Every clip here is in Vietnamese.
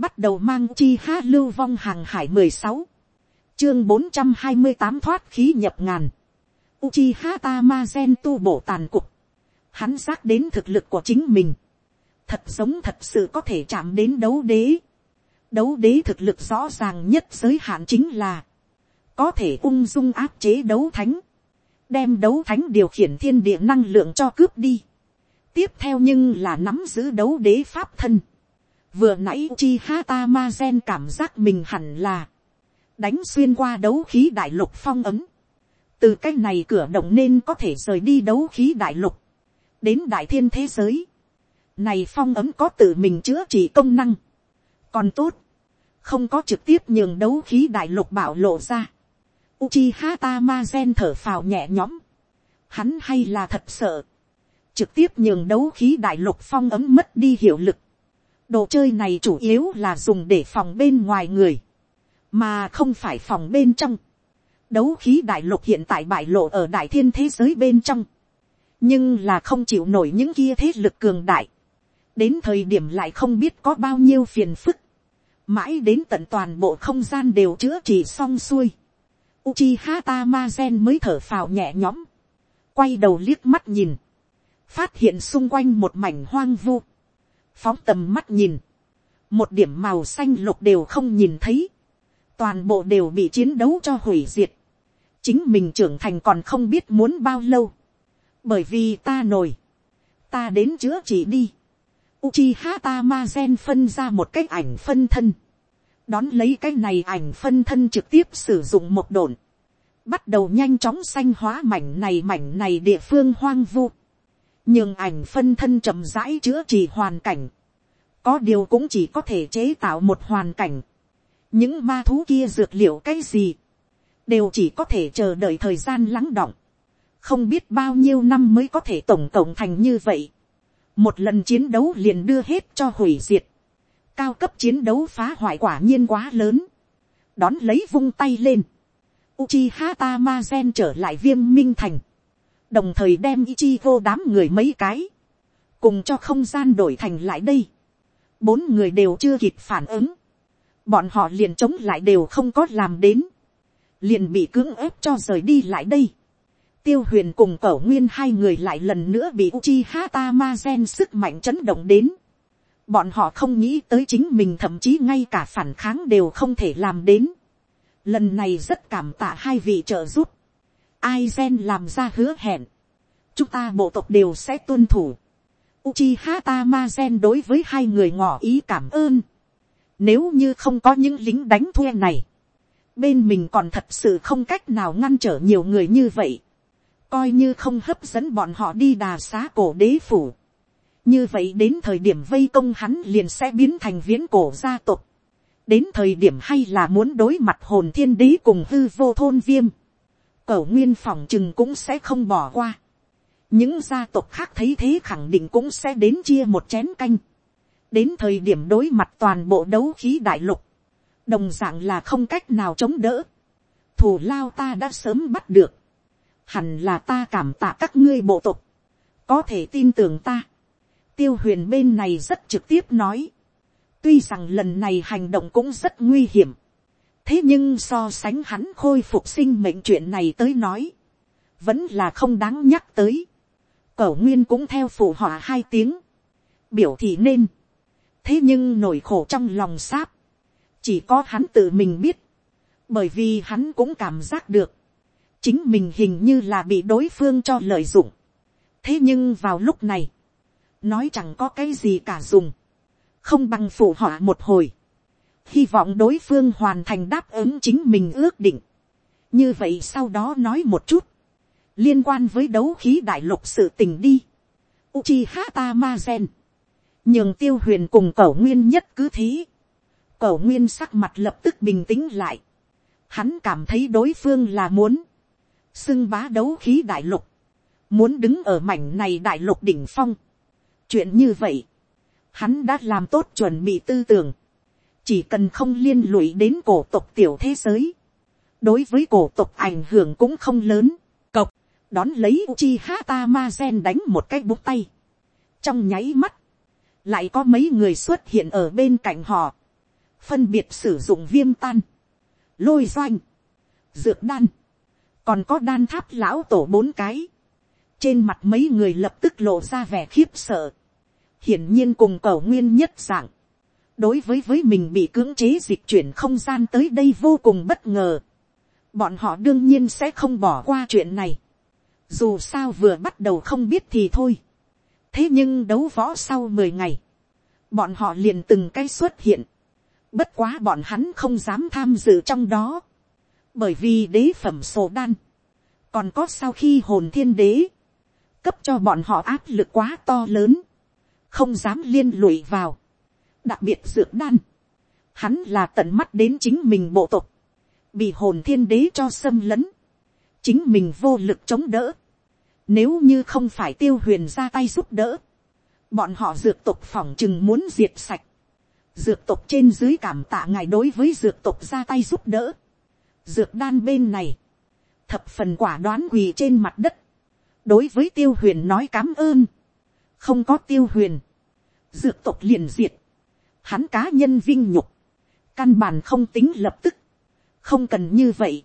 bắt đầu mang chi ha lưu vong hàng hải mười sáu, chương bốn trăm hai mươi tám thoát khí nhập ngàn, Uchiha Tamazen tu bổ tàn cục. Hắn xác đến thực lực của chính mình. Thật giống thật sự có thể chạm đến đấu đế. Đấu đế thực lực rõ ràng nhất giới hạn chính là. Có thể ung dung áp chế đấu thánh. Đem đấu thánh điều khiển thiên địa năng lượng cho cướp đi. Tiếp theo nhưng là nắm giữ đấu đế pháp thân. Vừa nãy Uchiha gen cảm giác mình hẳn là. Đánh xuyên qua đấu khí đại lục phong ấm từ cái này cửa động nên có thể rời đi đấu khí đại lục, đến đại thiên thế giới. Này phong ấm có tự mình chữa trị công năng. còn tốt, không có trực tiếp nhường đấu khí đại lục bảo lộ ra. Uchiha Tamazen thở phào nhẹ nhõm. Hắn hay là thật sợ. Trực tiếp nhường đấu khí đại lục phong ấm mất đi hiệu lực. Đồ chơi này chủ yếu là dùng để phòng bên ngoài người. Mà không phải phòng bên trong. Đấu khí đại lục hiện tại bại lộ ở đại thiên thế giới bên trong, nhưng là không chịu nổi những kia thế lực cường đại, đến thời điểm lại không biết có bao nhiêu phiền phức, mãi đến tận toàn bộ không gian đều chữa trị xong xuôi, Uchiha Tamazen mới thở phào nhẹ nhõm, quay đầu liếc mắt nhìn, phát hiện xung quanh một mảnh hoang vu, phóng tầm mắt nhìn, một điểm màu xanh lục đều không nhìn thấy, toàn bộ đều bị chiến đấu cho hủy diệt, chính mình trưởng thành còn không biết muốn bao lâu, bởi vì ta nổi, ta đến chữa trị đi. Uchiha Tamazen phân ra một cái ảnh phân thân, đón lấy cái này ảnh phân thân trực tiếp sử dụng một đồn, bắt đầu nhanh chóng xanh hóa mảnh này mảnh này địa phương hoang vu, nhưng ảnh phân thân chậm rãi chữa trị hoàn cảnh, có điều cũng chỉ có thể chế tạo một hoàn cảnh, những ma thú kia dược liệu cái gì, đều chỉ có thể chờ đợi thời gian lắng động, không biết bao nhiêu năm mới có thể tổng cộng thành như vậy. một lần chiến đấu liền đưa hết cho hủy diệt, cao cấp chiến đấu phá hoại quả nhiên quá lớn, đón lấy vung tay lên, Uchiha Tamazen trở lại viêm minh thành, đồng thời đem Ichigo đám người mấy cái, cùng cho không gian đổi thành lại đây. Bốn người đều chưa kịp phản ứng, bọn họ liền chống lại đều không có làm đến liền bị cưỡng ép cho rời đi lại đây. Tiêu huyền cùng cẩu nguyên hai người lại lần nữa bị Uchiha Tamazen sức mạnh chấn động đến. Bọn họ không nghĩ tới chính mình thậm chí ngay cả phản kháng đều không thể làm đến. Lần này rất cảm tạ hai vị trợ giúp ai gen làm ra hứa hẹn. Chúng ta bộ tộc đều sẽ tuân thủ. Uchiha Tamazen đối với hai người ngỏ ý cảm ơn. Nếu như không có những lính đánh thuê này bên mình còn thật sự không cách nào ngăn trở nhiều người như vậy, coi như không hấp dẫn bọn họ đi đà xá cổ đế phủ. như vậy đến thời điểm vây công hắn liền sẽ biến thành viễn cổ gia tộc. đến thời điểm hay là muốn đối mặt hồn thiên đế cùng hư vô thôn viêm cẩu nguyên phòng chừng cũng sẽ không bỏ qua. những gia tộc khác thấy thế khẳng định cũng sẽ đến chia một chén canh. đến thời điểm đối mặt toàn bộ đấu khí đại lục đồng d ạ n g là không cách nào chống đỡ, thù lao ta đã sớm bắt được, hẳn là ta cảm tạ các ngươi bộ tộc, có thể tin tưởng ta, tiêu huyền bên này rất trực tiếp nói, tuy rằng lần này hành động cũng rất nguy hiểm, thế nhưng so sánh hắn khôi phục sinh mệnh chuyện này tới nói, vẫn là không đáng nhắc tới, cẩu nguyên cũng theo phụ họa hai tiếng, biểu thị nên, thế nhưng nổi khổ trong lòng sáp, chỉ có hắn tự mình biết, bởi vì hắn cũng cảm giác được, chính mình hình như là bị đối phương cho lợi dụng. thế nhưng vào lúc này, nói chẳng có cái gì cả dùng, không bằng phụ họa một hồi, hy vọng đối phương hoàn thành đáp ứng chính mình ước định. như vậy sau đó nói một chút, liên quan với đấu khí đại lục sự tình đi. Uchiha Tamazen, nhường tiêu huyền cùng cẩu nguyên nhất cứ thế, Cẩu nguyên sắc mặt lập tức bình tĩnh lại. Hắn cảm thấy đối phương là muốn. Xưng bá đấu khí đại lục. Muốn đứng ở mảnh này đại lục đỉnh phong. Chuyện như vậy. Hắn đã làm tốt chuẩn bị tư tưởng. Chỉ cần không liên lụy đến cổ tộc tiểu thế giới. Đối với cổ tộc ảnh hưởng cũng không lớn. Cộc. Đón lấy Uchiha Tamazen đánh một cái bút tay. Trong nháy mắt. Lại có mấy người xuất hiện ở bên cạnh họ phân biệt sử dụng viêm tan, lôi doanh, dược đan, còn có đan tháp lão tổ bốn cái, trên mặt mấy người lập tức lộ ra vẻ khiếp sợ, hiển nhiên cùng cầu nguyên nhất dạng, đối với với mình bị cưỡng chế dịch chuyển không gian tới đây vô cùng bất ngờ, bọn họ đương nhiên sẽ không bỏ qua chuyện này, dù sao vừa bắt đầu không biết thì thôi, thế nhưng đấu võ sau mười ngày, bọn họ liền từng cái xuất hiện, bất quá bọn hắn không dám tham dự trong đó, bởi vì đế phẩm sổ đan, còn có sau khi hồn thiên đế, cấp cho bọn họ áp lực quá to lớn, không dám liên lụy vào, đặc biệt dược đan, hắn là tận mắt đến chính mình bộ tộc, bị hồn thiên đế cho xâm lấn, chính mình vô lực chống đỡ, nếu như không phải tiêu huyền ra tay giúp đỡ, bọn họ dược tộc phỏng chừng muốn diệt sạch, dược tộc trên dưới cảm tạ ngài đối với dược tộc ra tay giúp đỡ, dược đan bên này, thập phần quả đoán quỳ trên mặt đất, đối với tiêu huyền nói cám ơn, không có tiêu huyền, dược tộc liền diệt, hắn cá nhân vinh nhục, căn bản không tính lập tức, không cần như vậy,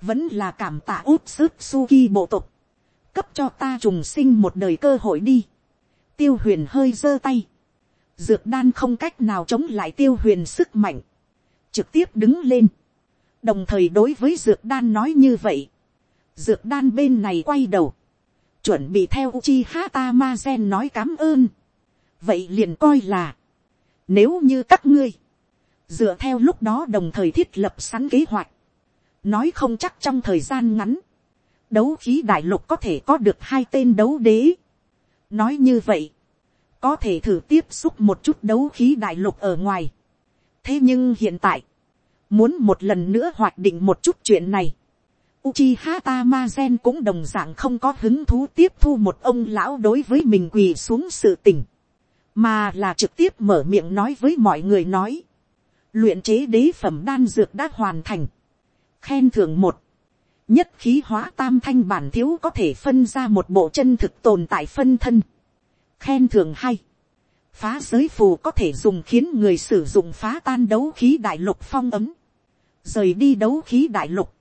vẫn là cảm tạ út sức suki bộ tộc, cấp cho ta trùng sinh một đời cơ hội đi, tiêu huyền hơi giơ tay, dược đan không cách nào chống lại tiêu huyền sức mạnh, trực tiếp đứng lên, đồng thời đối với dược đan nói như vậy, dược đan bên này quay đầu, chuẩn bị theo chi Hata Mazen nói cám ơn. Vậy liền coi là, nếu như các ngươi, dựa theo lúc đó đồng thời thiết lập sẵn kế hoạch, nói không chắc trong thời gian ngắn, đấu khí đại lục có thể có được hai tên đấu đế. nói như vậy, có thể thử tiếp xúc một chút đấu khí đại lục ở ngoài. thế nhưng hiện tại, muốn một lần nữa hoạch định một chút chuyện này, Uchiha Tamazen cũng đồng dạng không có hứng thú tiếp thu một ông lão đối với mình quỳ xuống sự tình. Mà là trực tiếp mở miệng nói với mọi người nói. Luyện chế đế phẩm đan dược đã hoàn thành. Khen thưởng một. Nhất khí hóa tam thanh bản thiếu có thể phân ra một bộ chân thực tồn tại phân thân. Khen thưởng hai. Phá giới phù có thể dùng khiến người sử dụng phá tan đấu khí đại lục phong ấm. Rời đi đấu khí đại lục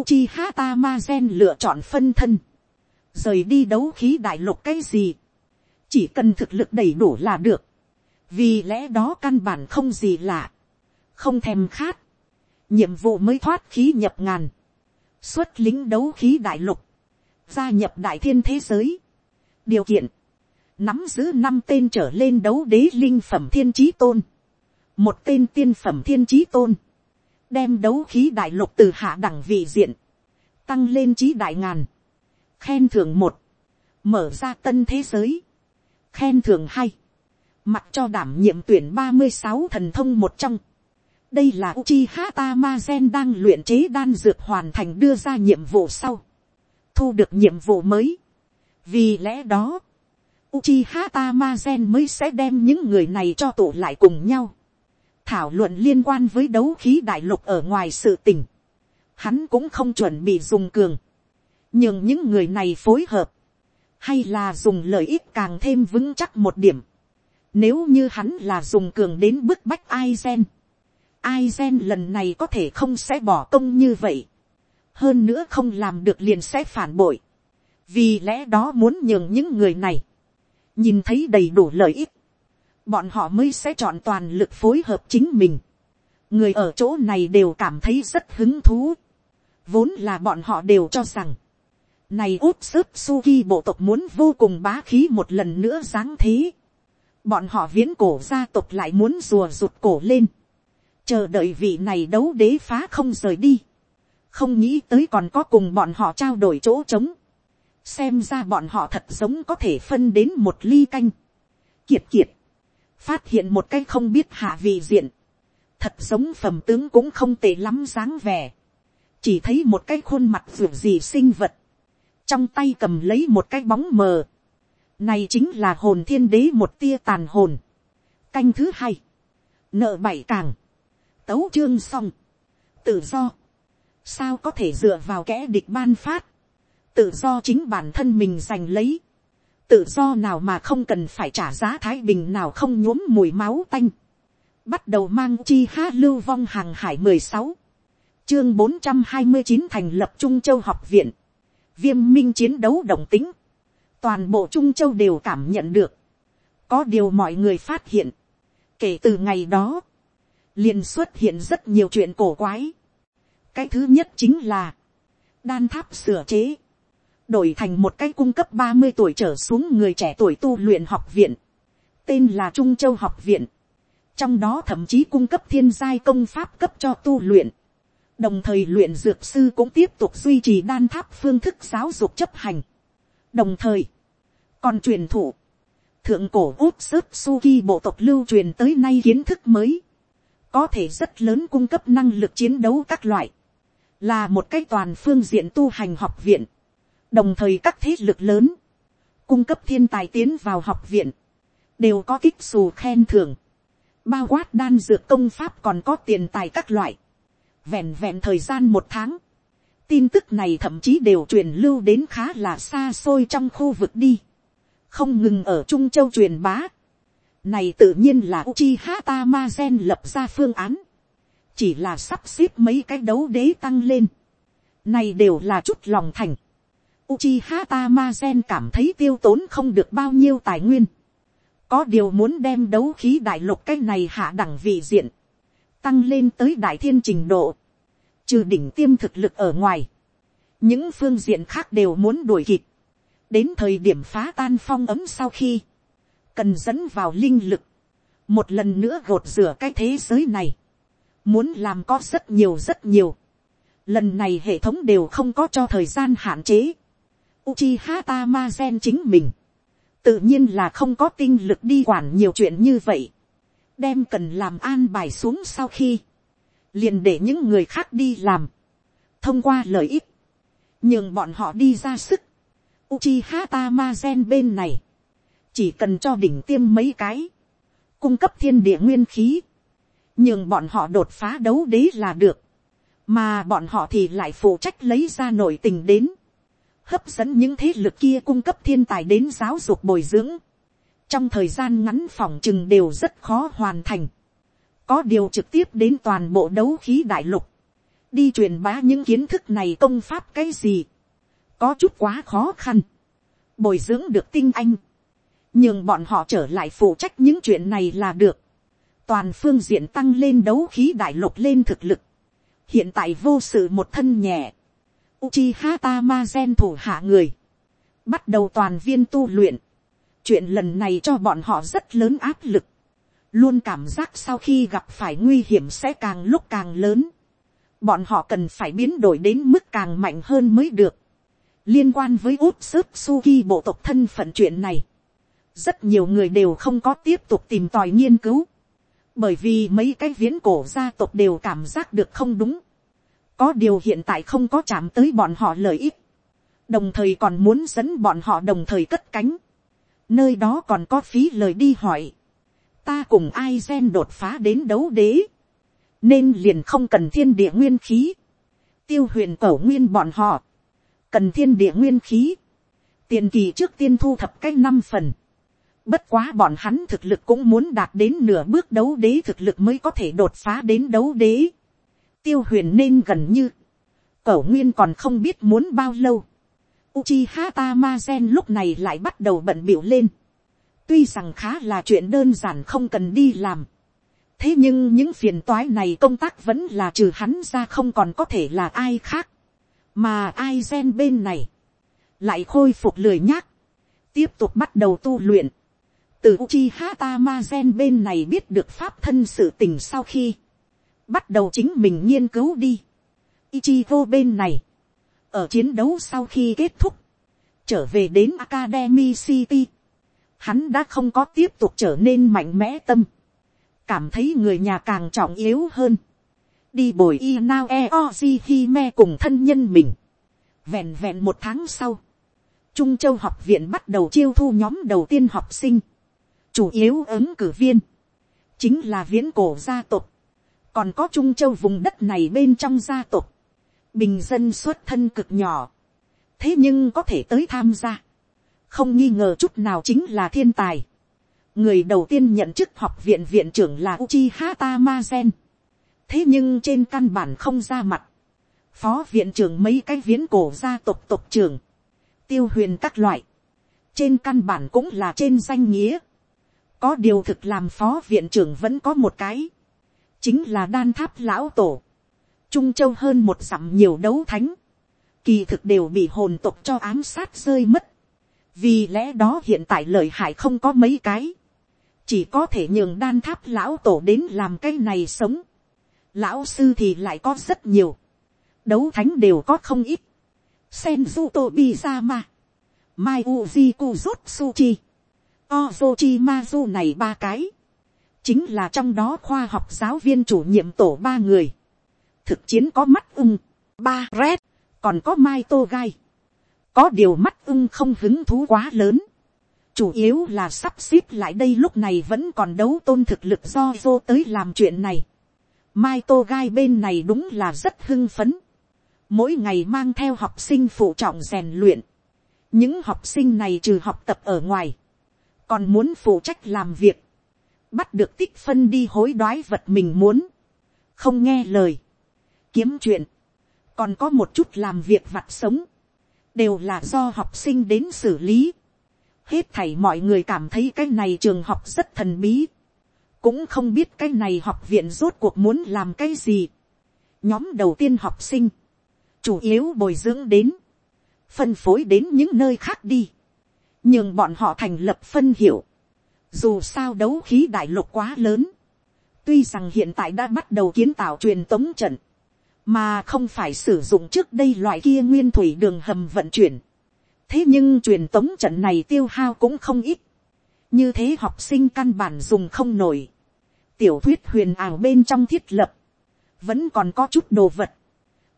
Uchiha Tamazen lựa chọn phân thân. Rời đi đấu khí đại lục cái gì. Chỉ cần thực lực đầy đủ là được. Vì lẽ đó căn bản không gì lạ. Không thèm khát. Nhiệm vụ mới thoát khí nhập ngàn. Xuất lính đấu khí đại lục. Gia nhập đại thiên thế giới. Điều kiện. Nắm giữ năm tên trở lên đấu đế linh phẩm thiên trí tôn. Một tên tiên phẩm thiên trí tôn đem đấu khí đại lục từ hạ đẳng vị diện, tăng lên trí đại ngàn, khen thưởng một, mở ra tân thế giới, khen thưởng hay. Mặc cho đảm nhiệm tuyển ba mươi sáu thần thông một trong, đây là Uchiha Tamazen đang luyện chế đan dược hoàn thành đưa ra nhiệm vụ sau. Thu được nhiệm vụ mới. Vì lẽ đó, Uchiha Tamazen mới sẽ đem những người này cho tụ lại cùng nhau. Thảo luận liên quan với đấu khí đại lục ở ngoài sự tình, hắn cũng không chuẩn bị dùng cường, nhưng những người này phối hợp, hay là dùng lợi ích càng thêm vững chắc một điểm, nếu như hắn là dùng cường đến bức bách Aizen, Aizen lần này có thể không sẽ bỏ công như vậy, hơn nữa không làm được liền sẽ phản bội, vì lẽ đó muốn nhường những người này, nhìn thấy đầy đủ lợi ích, bọn họ mới sẽ chọn toàn lực phối hợp chính mình. người ở chỗ này đều cảm thấy rất hứng thú. vốn là bọn họ đều cho rằng, này út sức suki bộ tộc muốn vô cùng bá khí một lần nữa dáng thế. bọn họ viễn cổ gia tộc lại muốn rùa rụt cổ lên. chờ đợi vị này đấu đế phá không rời đi. không nghĩ tới còn có cùng bọn họ trao đổi chỗ trống. xem ra bọn họ thật giống có thể phân đến một ly canh. kiệt kiệt phát hiện một cái không biết hạ vị diện, thật giống phẩm tướng cũng không tệ lắm dáng vẻ, chỉ thấy một cái khuôn mặt ruột gì sinh vật, trong tay cầm lấy một cái bóng mờ, này chính là hồn thiên đế một tia tàn hồn, canh thứ hai, nợ bảy càng, tấu chương xong, tự do, sao có thể dựa vào kẻ địch ban phát, tự do chính bản thân mình giành lấy, tự do nào mà không cần phải trả giá thái bình nào không nhuốm mùi máu tanh. bắt đầu mang chi ha lưu vong hàng hải mười sáu, chương bốn trăm hai mươi chín thành lập trung châu học viện, viêm minh chiến đấu đồng tính, toàn bộ trung châu đều cảm nhận được, có điều mọi người phát hiện, kể từ ngày đó, liền xuất hiện rất nhiều chuyện cổ quái. cái thứ nhất chính là, đan tháp sửa chế, đổi thành một cái cung cấp ba mươi tuổi trở xuống người trẻ tuổi tu luyện học viện, tên là trung châu học viện, trong đó thậm chí cung cấp thiên giai công pháp cấp cho tu luyện, đồng thời luyện dược sư cũng tiếp tục duy trì đan tháp phương thức giáo dục chấp hành, đồng thời, còn truyền thụ, thượng cổ út sức suki bộ tộc lưu truyền tới nay kiến thức mới, có thể rất lớn cung cấp năng lực chiến đấu các loại, là một cái toàn phương diện tu hành học viện, đồng thời các thế lực lớn, cung cấp thiên tài tiến vào học viện, đều có kích xù khen thưởng, bao quát đan dược công pháp còn có tiền tài các loại, vẹn vẹn thời gian một tháng, tin tức này thậm chí đều truyền lưu đến khá là xa xôi trong khu vực đi, không ngừng ở trung châu truyền bá, này tự nhiên là Uchiha Tamazen lập ra phương án. Chỉ là sắp xếp mấy cái đấu đế tăng lên. Này đều là chút lòng thành. Uchiha Tamazen cảm thấy tiêu tốn không được bao nhiêu tài nguyên. Có điều muốn đem đấu khí đại lục cái này hạ đẳng vị diện. Tăng lên tới đại thiên trình độ. Trừ đỉnh tiêm thực lực ở ngoài. Những phương diện khác đều muốn đuổi kịp. Đến thời điểm phá tan phong ấm sau khi cần dẫn vào linh lực, một lần nữa gột rửa cái thế giới này, muốn làm có rất nhiều rất nhiều, lần này hệ thống đều không có cho thời gian hạn chế, Uchiha gen chính mình, tự nhiên là không có tinh lực đi quản nhiều chuyện như vậy, đem cần làm an bài xuống sau khi, liền để những người khác đi làm, thông qua lợi ích, nhường bọn họ đi ra sức, Uchiha Tamazen bên này, chỉ cần cho đỉnh tiêm mấy cái, cung cấp thiên địa nguyên khí, nhưng bọn họ đột phá đấu đế là được, mà bọn họ thì lại phụ trách lấy ra nội tình đến, hấp dẫn những thế lực kia cung cấp thiên tài đến giáo dục bồi dưỡng, trong thời gian ngắn phòng chừng đều rất khó hoàn thành, có điều trực tiếp đến toàn bộ đấu khí đại lục, đi truyền bá những kiến thức này công pháp cái gì, có chút quá khó khăn, bồi dưỡng được tinh anh, nhưng bọn họ trở lại phụ trách những chuyện này là được. toàn phương diện tăng lên đấu khí đại lục lên thực lực. hiện tại vô sự một thân nhẹ. Uchiha Tamazen thủ hạ người. bắt đầu toàn viên tu luyện chuyện lần này cho bọn họ rất lớn áp lực. luôn cảm giác sau khi gặp phải nguy hiểm sẽ càng lúc càng lớn. bọn họ cần phải biến đổi đến mức càng mạnh hơn mới được. liên quan với út sớp suki bộ tộc thân phận chuyện này rất nhiều người đều không có tiếp tục tìm tòi nghiên cứu, bởi vì mấy cái viễn cổ gia tộc đều cảm giác được không đúng, có điều hiện tại không có chạm tới bọn họ lợi ích, đồng thời còn muốn dẫn bọn họ đồng thời cất cánh, nơi đó còn có phí lời đi hỏi, ta cùng ai gen đột phá đến đấu đế, nên liền không cần thiên địa nguyên khí, tiêu huyền cổ nguyên bọn họ, cần thiên địa nguyên khí, tiền kỳ trước tiên thu thập cái năm phần, Bất quá bọn hắn thực lực cũng muốn đạt đến nửa bước đấu đế thực lực mới có thể đột phá đến đấu đế. Tiêu huyền nên gần như. Cẩu nguyên còn không biết muốn bao lâu. Uchiha Tamazen lúc này lại bắt đầu bận biểu lên. Tuy rằng khá là chuyện đơn giản không cần đi làm. Thế nhưng những phiền toái này công tác vẫn là trừ hắn ra không còn có thể là ai khác. Mà ai gen bên này. Lại khôi phục lười nhác. Tiếp tục bắt đầu tu luyện từ Uchiha Tamazen bên này biết được pháp thân sự tình sau khi bắt đầu chính mình nghiên cứu đi. Ichigo bên này ở chiến đấu sau khi kết thúc trở về đến Academy City. Hắn đã không có tiếp tục trở nên mạnh mẽ tâm. Cảm thấy người nhà càng trọng yếu hơn. Đi bồi Inao Eoji Hime cùng thân nhân mình. Vẹn vẹn một tháng sau Trung Châu học viện bắt đầu chiêu thu nhóm đầu tiên học sinh. Chủ yếu ứng cử viên, chính là viễn cổ gia tộc, còn có trung châu vùng đất này bên trong gia tộc, bình dân xuất thân cực nhỏ, thế nhưng có thể tới tham gia, không nghi ngờ chút nào chính là thiên tài, Người đầu tiên nhận chức học viện viện trưởng là Uchiha Tamazen. Thế nhưng trên căn bản không ra mặt. Phó viện trưởng mấy cái viễn cổ gia tộc tộc trưởng. Tiêu huyền các loại. Trên căn bản cũng là trên danh nghĩa. Có điều thực làm phó viện trưởng vẫn có một cái. Chính là đan tháp lão tổ. Trung châu hơn một dặm nhiều đấu thánh. Kỳ thực đều bị hồn tộc cho ám sát rơi mất. Vì lẽ đó hiện tại lợi hại không có mấy cái chỉ có thể nhường đan tháp lão tổ đến làm cái này sống. lão sư thì lại có rất nhiều, đấu thánh đều có không ít. Senju Tobizama, Mai Uji Kuzutsuchi, Ozochi Mazu này ba cái, chính là trong đó khoa học giáo viên chủ nhiệm tổ ba người thực chiến có mắt ưng, ba red, còn có mai tô gai. có điều mắt ưng không hứng thú quá lớn chủ yếu là sắp xếp lại đây lúc này vẫn còn đấu tôn thực lực do vô tới làm chuyện này. Mai tô gai bên này đúng là rất hưng phấn. Mỗi ngày mang theo học sinh phụ trọng rèn luyện. Những học sinh này trừ học tập ở ngoài. Còn muốn phụ trách làm việc. Bắt được tích phân đi hối đoái vật mình muốn. Không nghe lời. Kiếm chuyện. Còn có một chút làm việc vặt sống. Đều là do học sinh đến xử lý hết thảy mọi người cảm thấy cái này trường học rất thần bí, cũng không biết cái này học viện rốt cuộc muốn làm cái gì. nhóm đầu tiên học sinh, chủ yếu bồi dưỡng đến, phân phối đến những nơi khác đi, nhưng bọn họ thành lập phân hiệu, dù sao đấu khí đại lục quá lớn, tuy rằng hiện tại đã bắt đầu kiến tạo truyền tống trận, mà không phải sử dụng trước đây loại kia nguyên thủy đường hầm vận chuyển, thế nhưng truyền tống trận này tiêu hao cũng không ít. như thế học sinh căn bản dùng không nổi. tiểu thuyết huyền ảo bên trong thiết lập, vẫn còn có chút đồ vật.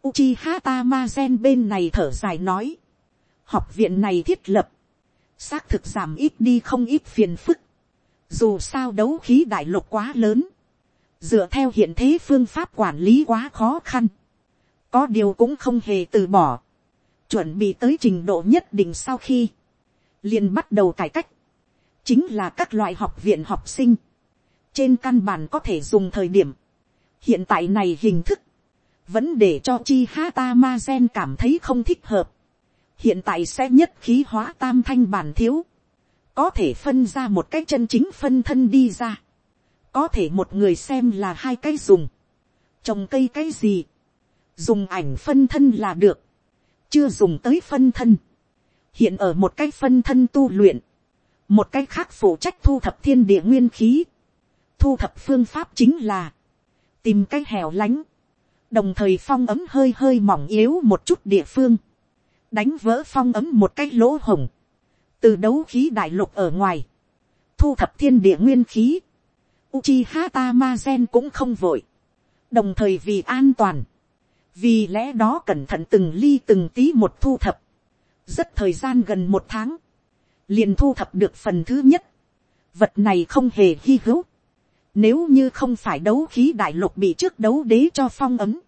Uchiha Tamazen bên này thở dài nói, học viện này thiết lập, xác thực giảm ít đi không ít phiền phức. dù sao đấu khí đại lục quá lớn, dựa theo hiện thế phương pháp quản lý quá khó khăn, có điều cũng không hề từ bỏ. Chuẩn bị tới trình độ nhất định sau khi, liền bắt đầu cải cách, chính là các loại học viện học sinh, trên căn bản có thể dùng thời điểm, hiện tại này hình thức, vẫn để cho chi hata ma gen cảm thấy không thích hợp, hiện tại sẽ nhất khí hóa tam thanh bản thiếu, có thể phân ra một cái chân chính phân thân đi ra, có thể một người xem là hai cái dùng, trồng cây cái gì, dùng ảnh phân thân là được, chưa dùng tới phân thân, hiện ở một cái phân thân tu luyện, một cái khác phụ trách thu thập thiên địa nguyên khí, thu thập phương pháp chính là, tìm cái hẻo lánh, đồng thời phong ấm hơi hơi mỏng yếu một chút địa phương, đánh vỡ phong ấm một cái lỗ hồng, từ đấu khí đại lục ở ngoài, thu thập thiên địa nguyên khí, Uchiha Tamazen cũng không vội, đồng thời vì an toàn, vì lẽ đó cẩn thận từng ly từng tí một thu thập, rất thời gian gần một tháng, liền thu thập được phần thứ nhất, vật này không hề hy hữu, nếu như không phải đấu khí đại lục bị trước đấu đế cho phong ấm,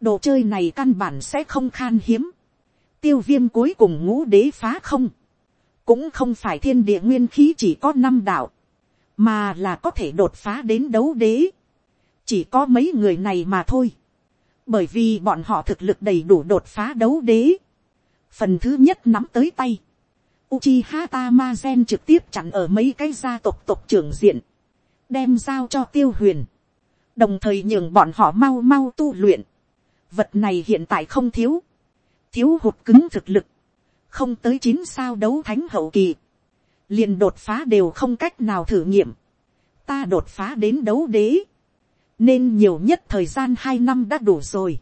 đồ chơi này căn bản sẽ không khan hiếm, tiêu viêm cuối cùng ngũ đế phá không, cũng không phải thiên địa nguyên khí chỉ có năm đạo, mà là có thể đột phá đến đấu đế, chỉ có mấy người này mà thôi. Bởi vì bọn họ thực lực đầy đủ đột phá đấu đế. phần thứ nhất nắm tới tay. Uchiha Tamazen trực tiếp chặn ở mấy cái gia tộc tộc trưởng diện, đem giao cho tiêu huyền, đồng thời nhường bọn họ mau mau tu luyện. vật này hiện tại không thiếu, thiếu hụt cứng thực lực, không tới chín sao đấu thánh hậu kỳ, liền đột phá đều không cách nào thử nghiệm, ta đột phá đến đấu đế, nên nhiều nhất thời gian hai năm đã đủ rồi.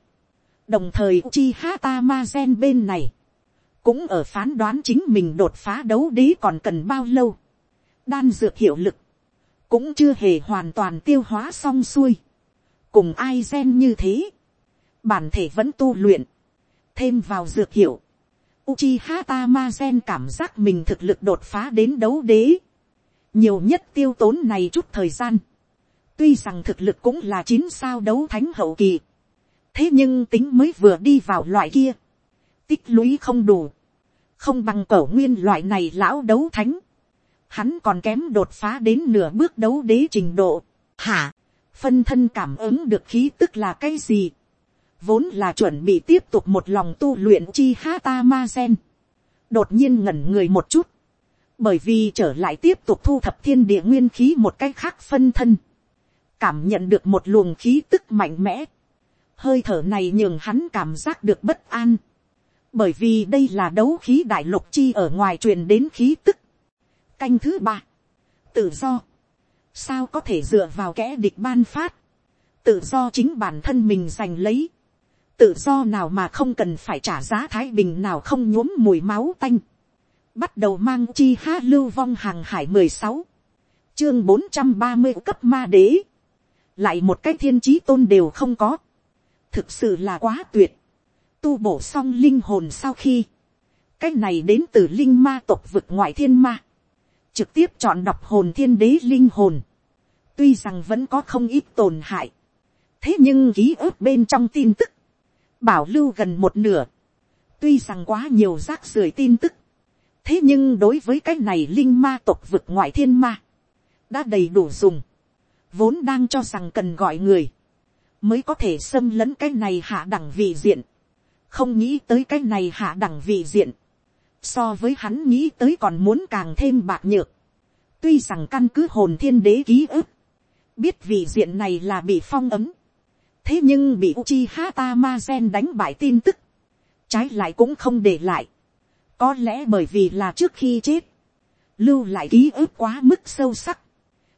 đồng thời chi hata ma gen bên này, cũng ở phán đoán chính mình đột phá đấu đế còn cần bao lâu. đan dược hiệu lực, cũng chưa hề hoàn toàn tiêu hóa xong xuôi. cùng ai gen như thế, bản thể vẫn tu luyện, thêm vào dược hiệu. Uchiha Tamazen cảm giác mình thực lực đột phá đến đấu đế. Nhiều nhất tiêu tốn này chút thời gian Tuy rằng thực lực cũng là chín sao đấu thánh hậu kỳ. Thế nhưng tính mới vừa đi vào loại kia. Tích lũy không đủ. Không bằng cẩu nguyên loại này lão đấu thánh. hắn còn kém đột phá đến nửa bước đấu đế trình độ. Hả, phân thân cảm ứng được khí tức là cái gì. Vốn là chuẩn bị tiếp tục một lòng tu luyện chi hata ma gen. Đột nhiên ngẩn người một chút. Bởi vì trở lại tiếp tục thu thập thiên địa nguyên khí một cách khác phân thân. Cảm nhận được một luồng khí tức mạnh mẽ. Hơi thở này nhường hắn cảm giác được bất an. Bởi vì đây là đấu khí đại lục chi ở ngoài truyền đến khí tức Canh thứ ba. Tự do. Sao có thể dựa vào kẻ địch ban phát. Tự do chính bản thân mình giành lấy. Tự do nào mà không cần phải trả giá thái bình nào không nhuốm mùi máu tanh. Bắt đầu mang chi ha lưu vong hàng hải mười sáu Chương bốn trăm ba mươi cấp ma đế. Lại một cái thiên trí tôn đều không có. Thực sự là quá tuyệt. Tu bổ xong linh hồn sau khi cái này đến từ linh ma tộc vực ngoại thiên ma trực tiếp chọn đọc hồn thiên đế linh hồn, tuy rằng vẫn có không ít tổn hại, thế nhưng ký ức bên trong tin tức, bảo lưu gần một nửa, tuy rằng quá nhiều rác rưởi tin tức, thế nhưng đối với cái này linh ma tộc vực ngoại thiên ma, đã đầy đủ dùng, vốn đang cho rằng cần gọi người, mới có thể xâm lấn cái này hạ đẳng vị diện, không nghĩ tới cái này hạ đẳng vị diện, so với hắn nghĩ tới còn muốn càng thêm bạc nhược. tuy rằng căn cứ hồn thiên đế ký ức, biết vị diện này là bị phong ấm, thế nhưng bị Uchi Hata Ma Gen đánh bại tin tức, trái lại cũng không để lại, có lẽ bởi vì là trước khi chết, lưu lại ký ức quá mức sâu sắc,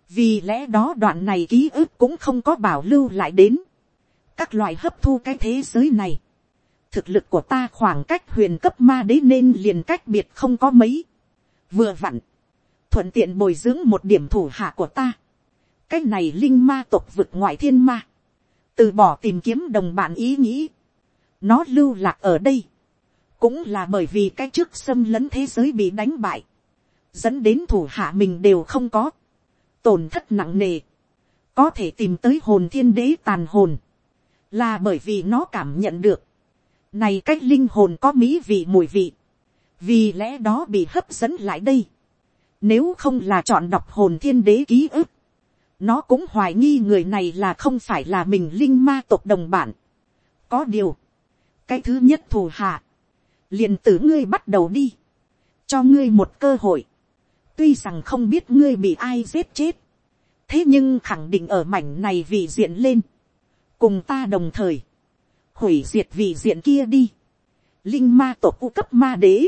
vì lẽ đó đoạn này ký ức cũng không có bảo lưu lại đến, các loại hấp thu cái thế giới này, thực lực của ta khoảng cách huyền cấp ma đế nên liền cách biệt không có mấy. Vừa vặn, thuận tiện bồi dưỡng một điểm thủ hạ của ta. Cái này linh ma tộc vực ngoại thiên ma. Từ bỏ tìm kiếm đồng bạn ý nghĩ. Nó lưu lạc ở đây. Cũng là bởi vì cái trước xâm lấn thế giới bị đánh bại. Dẫn đến thủ hạ mình đều không có. Tổn thất nặng nề. Có thể tìm tới hồn thiên đế tàn hồn. Là bởi vì nó cảm nhận được này cách linh hồn có mỹ vị mùi vị. Vì lẽ đó bị hấp dẫn lại đây. Nếu không là chọn đọc hồn thiên đế ký ức. Nó cũng hoài nghi người này là không phải là mình linh ma tộc đồng bản. Có điều. Cái thứ nhất thù hạ. liền tử ngươi bắt đầu đi. Cho ngươi một cơ hội. Tuy rằng không biết ngươi bị ai giết chết. Thế nhưng khẳng định ở mảnh này vị diện lên. Cùng ta đồng thời, hủy diệt vị diện kia đi. Linh ma tộc u cấp ma đế.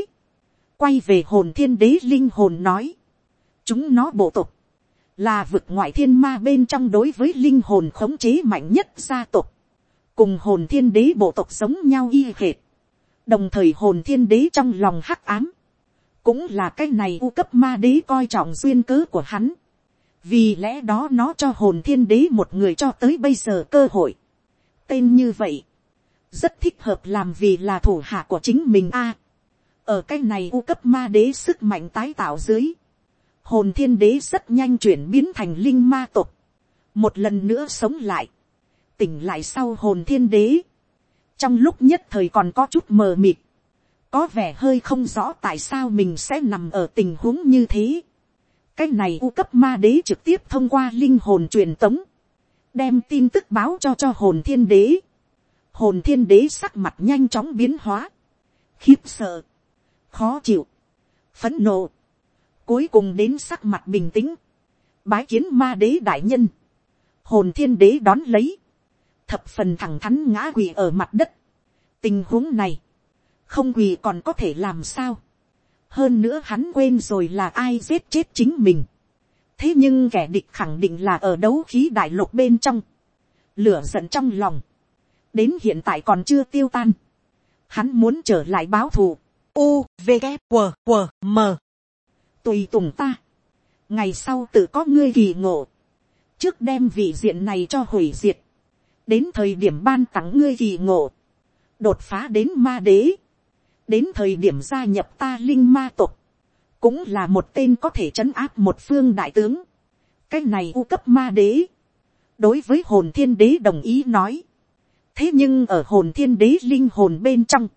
Quay về hồn thiên đế linh hồn nói. Chúng nó bộ tộc. Là vực ngoại thiên ma bên trong đối với linh hồn khống chế mạnh nhất gia tộc. Cùng hồn thiên đế bộ tộc giống nhau y hệt. Đồng thời hồn thiên đế trong lòng hắc ám. Cũng là cái này u cấp ma đế coi trọng duyên cớ của hắn. Vì lẽ đó nó cho hồn thiên đế một người cho tới bây giờ cơ hội. Tên như vậy rất thích hợp làm vì là thủ hạ của chính mình a. ở cái này u cấp ma đế sức mạnh tái tạo dưới, hồn thiên đế rất nhanh chuyển biến thành linh ma tộc, một lần nữa sống lại, tỉnh lại sau hồn thiên đế, trong lúc nhất thời còn có chút mờ mịt, có vẻ hơi không rõ tại sao mình sẽ nằm ở tình huống như thế. cái này u cấp ma đế trực tiếp thông qua linh hồn truyền tống, đem tin tức báo cho cho hồn thiên đế. Hồn thiên đế sắc mặt nhanh chóng biến hóa, khiếp sợ, khó chịu, phấn nộ, cuối cùng đến sắc mặt bình tĩnh, bái kiến ma đế đại nhân, hồn thiên đế đón lấy, thập phần thẳng thắn ngã quỳ ở mặt đất, tình huống này, không quỳ còn có thể làm sao, hơn nữa hắn quên rồi là ai giết chết chính mình, thế nhưng kẻ địch khẳng định là ở đấu khí đại lục bên trong, lửa giận trong lòng, đến hiện tại còn chưa tiêu tan. Hắn muốn trở lại báo thù. U, V, g W, W, M. Tùy tùng ta. Ngày sau tự có ngươi kỳ ngộ. Trước đem vị diện này cho hủy diệt. Đến thời điểm ban tặng ngươi kỳ ngộ. Đột phá đến ma đế. Đến thời điểm gia nhập ta linh ma tộc. Cũng là một tên có thể trấn áp một phương đại tướng. Cái này u cấp ma đế. Đối với hồn thiên đế đồng ý nói thế nhưng ở hồn thiên đế linh hồn bên trong,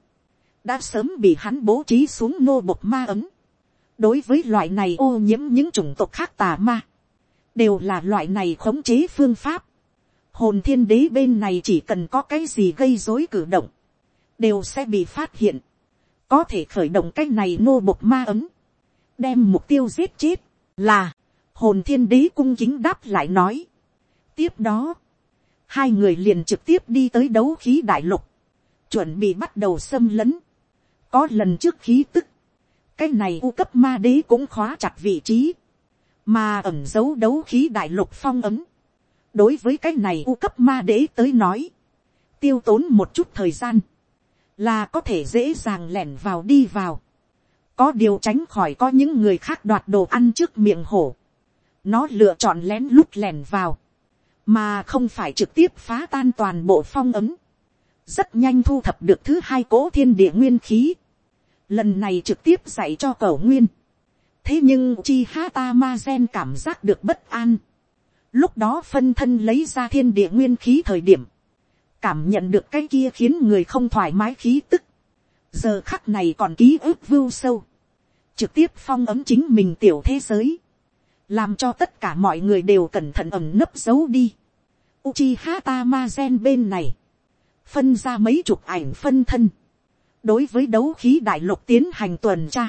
đã sớm bị hắn bố trí xuống nô bộc ma ấm đối với loại này ô nhiễm những chủng tộc khác tà ma, đều là loại này khống chế phương pháp. hồn thiên đế bên này chỉ cần có cái gì gây dối cử động, đều sẽ bị phát hiện, có thể khởi động cái này nô bộc ma ấm, đem mục tiêu giết chết, là, hồn thiên đế cung chính đáp lại nói. tiếp đó, hai người liền trực tiếp đi tới đấu khí đại lục, chuẩn bị bắt đầu xâm lấn. có lần trước khí tức, cái này u cấp ma đế cũng khóa chặt vị trí, mà ẩm dấu đấu khí đại lục phong ấm. đối với cái này u cấp ma đế tới nói, tiêu tốn một chút thời gian, là có thể dễ dàng lẻn vào đi vào. có điều tránh khỏi có những người khác đoạt đồ ăn trước miệng hổ. nó lựa chọn lén lút lẻn vào, mà không phải trực tiếp phá tan toàn bộ phong ấm. rất nhanh thu thập được thứ hai cỗ thiên địa nguyên khí lần này trực tiếp dạy cho cẩu nguyên. thế nhưng chi ha ta ma gen cảm giác được bất an. lúc đó phân thân lấy ra thiên địa nguyên khí thời điểm, cảm nhận được cái kia khiến người không thoải mái khí tức. giờ khắc này còn ký ức vưu sâu. trực tiếp phong ấm chính mình tiểu thế giới. làm cho tất cả mọi người đều cẩn thận ẩm nấp giấu đi. Uchiha Tamazen bên này, phân ra mấy chục ảnh phân thân, đối với đấu khí đại lục tiến hành tuần tra,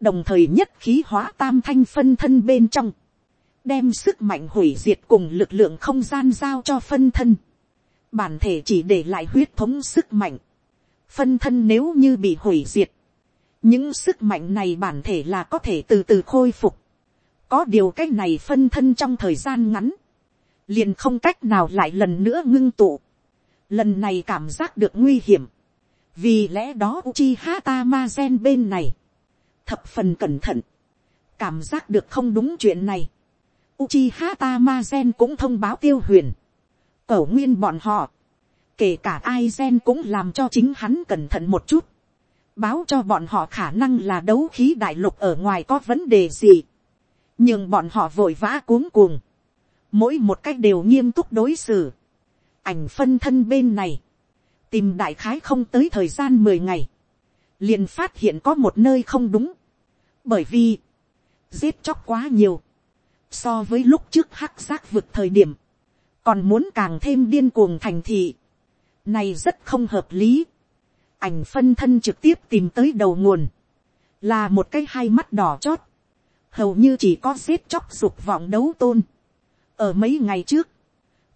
đồng thời nhất khí hóa tam thanh phân thân bên trong, đem sức mạnh hủy diệt cùng lực lượng không gian giao cho phân thân, bản thể chỉ để lại huyết thống sức mạnh, phân thân nếu như bị hủy diệt, những sức mạnh này bản thể là có thể từ từ khôi phục, có điều cái này phân thân trong thời gian ngắn, liền không cách nào lại lần nữa ngưng tụ. Lần này cảm giác được nguy hiểm. Vì lẽ đó Uchiha Tamazen bên này. Thập phần cẩn thận. Cảm giác được không đúng chuyện này. Uchiha Tamazen cũng thông báo tiêu huyền. Cẩu nguyên bọn họ. Kể cả ai gen cũng làm cho chính hắn cẩn thận một chút. Báo cho bọn họ khả năng là đấu khí đại lục ở ngoài có vấn đề gì. Nhưng bọn họ vội vã cuống cuồng mỗi một cách đều nghiêm túc đối xử, ảnh phân thân bên này, tìm đại khái không tới thời gian mười ngày, liền phát hiện có một nơi không đúng, bởi vì, giết chóc quá nhiều, so với lúc trước hắc giác vực thời điểm, còn muốn càng thêm điên cuồng thành thị, này rất không hợp lý, ảnh phân thân trực tiếp tìm tới đầu nguồn, là một cái hai mắt đỏ chót, hầu như chỉ có giết chóc dục vọng đấu tôn, ở mấy ngày trước,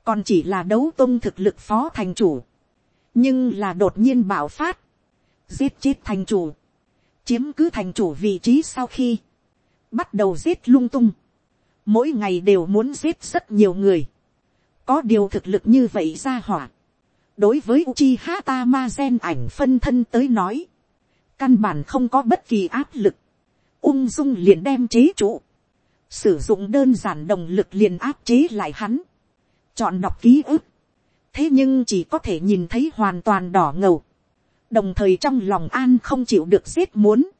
còn chỉ là đấu tôn thực lực phó thành chủ, nhưng là đột nhiên bạo phát, giết chết thành chủ, chiếm cứ thành chủ vị trí sau khi, bắt đầu giết lung tung, mỗi ngày đều muốn giết rất nhiều người, có điều thực lực như vậy ra hỏa, đối với Uchi Hata Ma Gen ảnh phân thân tới nói, căn bản không có bất kỳ áp lực, ung dung liền đem chế trụ, sử dụng đơn giản động lực liền áp chế lại hắn, chọn đọc ký ức, thế nhưng chỉ có thể nhìn thấy hoàn toàn đỏ ngầu, đồng thời trong lòng an không chịu được giết muốn,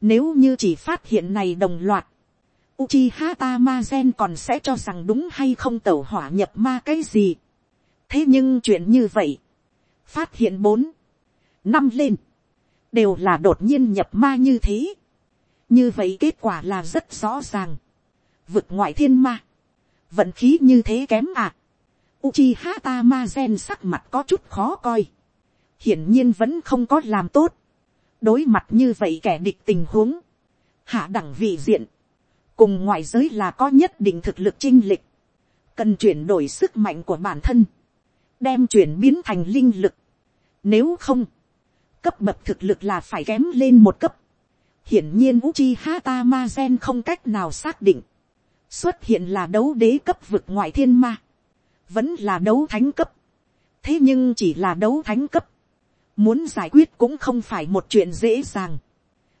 nếu như chỉ phát hiện này đồng loạt, Uchiha Tamazen còn sẽ cho rằng đúng hay không tẩu hỏa nhập ma cái gì. Thế nhưng chuyện như vậy, phát hiện bốn, năm lên, đều là đột nhiên nhập ma như thế. Như vậy kết quả là rất rõ ràng vực ngoại thiên ma. Vận khí như thế kém à. Uchiha Tamazen sắc mặt có chút khó coi. Hiển nhiên vẫn không có làm tốt. Đối mặt như vậy kẻ địch tình huống. Hạ đẳng vị diện. Cùng ngoại giới là có nhất định thực lực chinh lịch. Cần chuyển đổi sức mạnh của bản thân. Đem chuyển biến thành linh lực. Nếu không. Cấp bậc thực lực là phải kém lên một cấp. Hiển nhiên Uchiha Tamazen không cách nào xác định xuất hiện là đấu đế cấp vực ngoại thiên ma, vẫn là đấu thánh cấp, thế nhưng chỉ là đấu thánh cấp, muốn giải quyết cũng không phải một chuyện dễ dàng.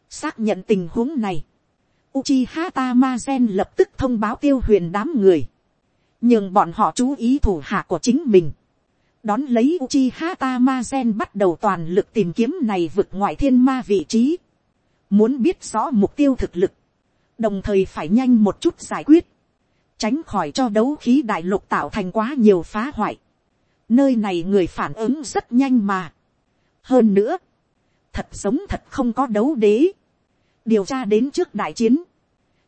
xác nhận tình huống này, Uchiha Tamazen lập tức thông báo tiêu huyền đám người, nhưng bọn họ chú ý thủ hạ của chính mình, đón lấy Uchiha Tamazen bắt đầu toàn lực tìm kiếm này vượt ngoại thiên ma vị trí, muốn biết rõ mục tiêu thực lực, đồng thời phải nhanh một chút giải quyết, tránh khỏi cho đấu khí đại lục tạo thành quá nhiều phá hoại. Nơi này người phản ứng rất nhanh mà. Hơn nữa, thật giống thật không có đấu đế. điều tra đến trước đại chiến,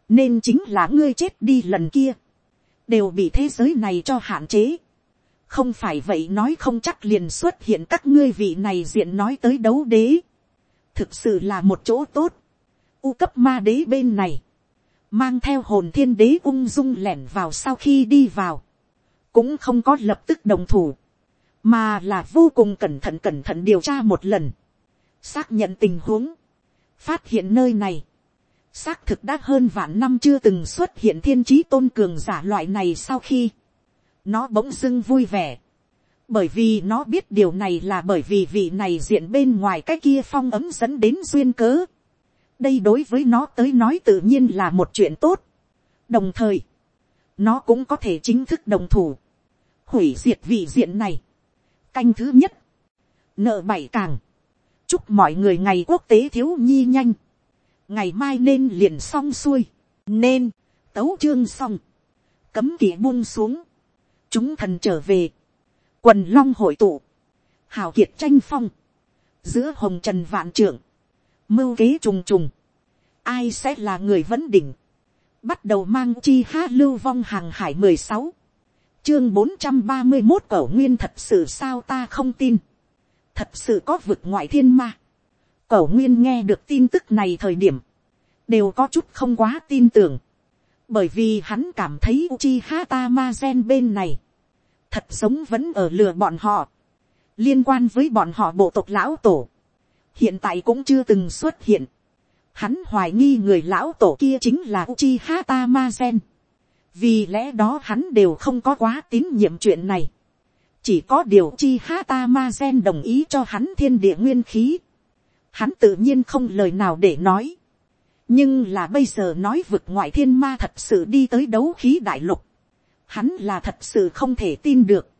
nên chính là ngươi chết đi lần kia, đều bị thế giới này cho hạn chế. không phải vậy nói không chắc liền xuất hiện các ngươi vị này diện nói tới đấu đế. thực sự là một chỗ tốt. u cấp ma đế bên này, mang theo hồn thiên đế ung dung lẻn vào sau khi đi vào, cũng không có lập tức đồng thủ, mà là vô cùng cẩn thận cẩn thận điều tra một lần, xác nhận tình huống, phát hiện nơi này, xác thực đã hơn vạn năm chưa từng xuất hiện thiên trí tôn cường giả loại này sau khi, nó bỗng dưng vui vẻ, bởi vì nó biết điều này là bởi vì vị này diện bên ngoài cái kia phong ấm dẫn đến duyên cớ đây đối với nó tới nói tự nhiên là một chuyện tốt. đồng thời, nó cũng có thể chính thức đồng thủ, hủy diệt vị diện này. canh thứ nhất, nợ bảy càng, chúc mọi người ngày quốc tế thiếu nhi nhanh, ngày mai nên liền xong xuôi, nên, tấu chương xong, cấm kỵ buông xuống, chúng thần trở về, quần long hội tụ, hào kiệt tranh phong, giữa hồng trần vạn trưởng, mưu kế trùng trùng, ai sẽ là người vấn đỉnh, bắt đầu mang chi ha lưu vong hàng hải mười sáu, chương bốn trăm ba mươi một cẩu nguyên thật sự sao ta không tin, thật sự có vực ngoại thiên ma, cẩu nguyên nghe được tin tức này thời điểm, đều có chút không quá tin tưởng, bởi vì hắn cảm thấy Uchiha Tamazen bên này, thật sống vẫn ở lừa bọn họ, liên quan với bọn họ bộ tộc lão tổ, hiện tại cũng chưa từng xuất hiện, hắn hoài nghi người lão tổ kia chính là Uchiha Tamazen, vì lẽ đó hắn đều không có quá tín nhiệm chuyện này, chỉ có điều Uchiha Tamazen đồng ý cho hắn thiên địa nguyên khí, hắn tự nhiên không lời nào để nói. nhưng là bây giờ nói vực ngoại thiên ma thật sự đi tới đấu khí đại lục. hắn là thật sự không thể tin được.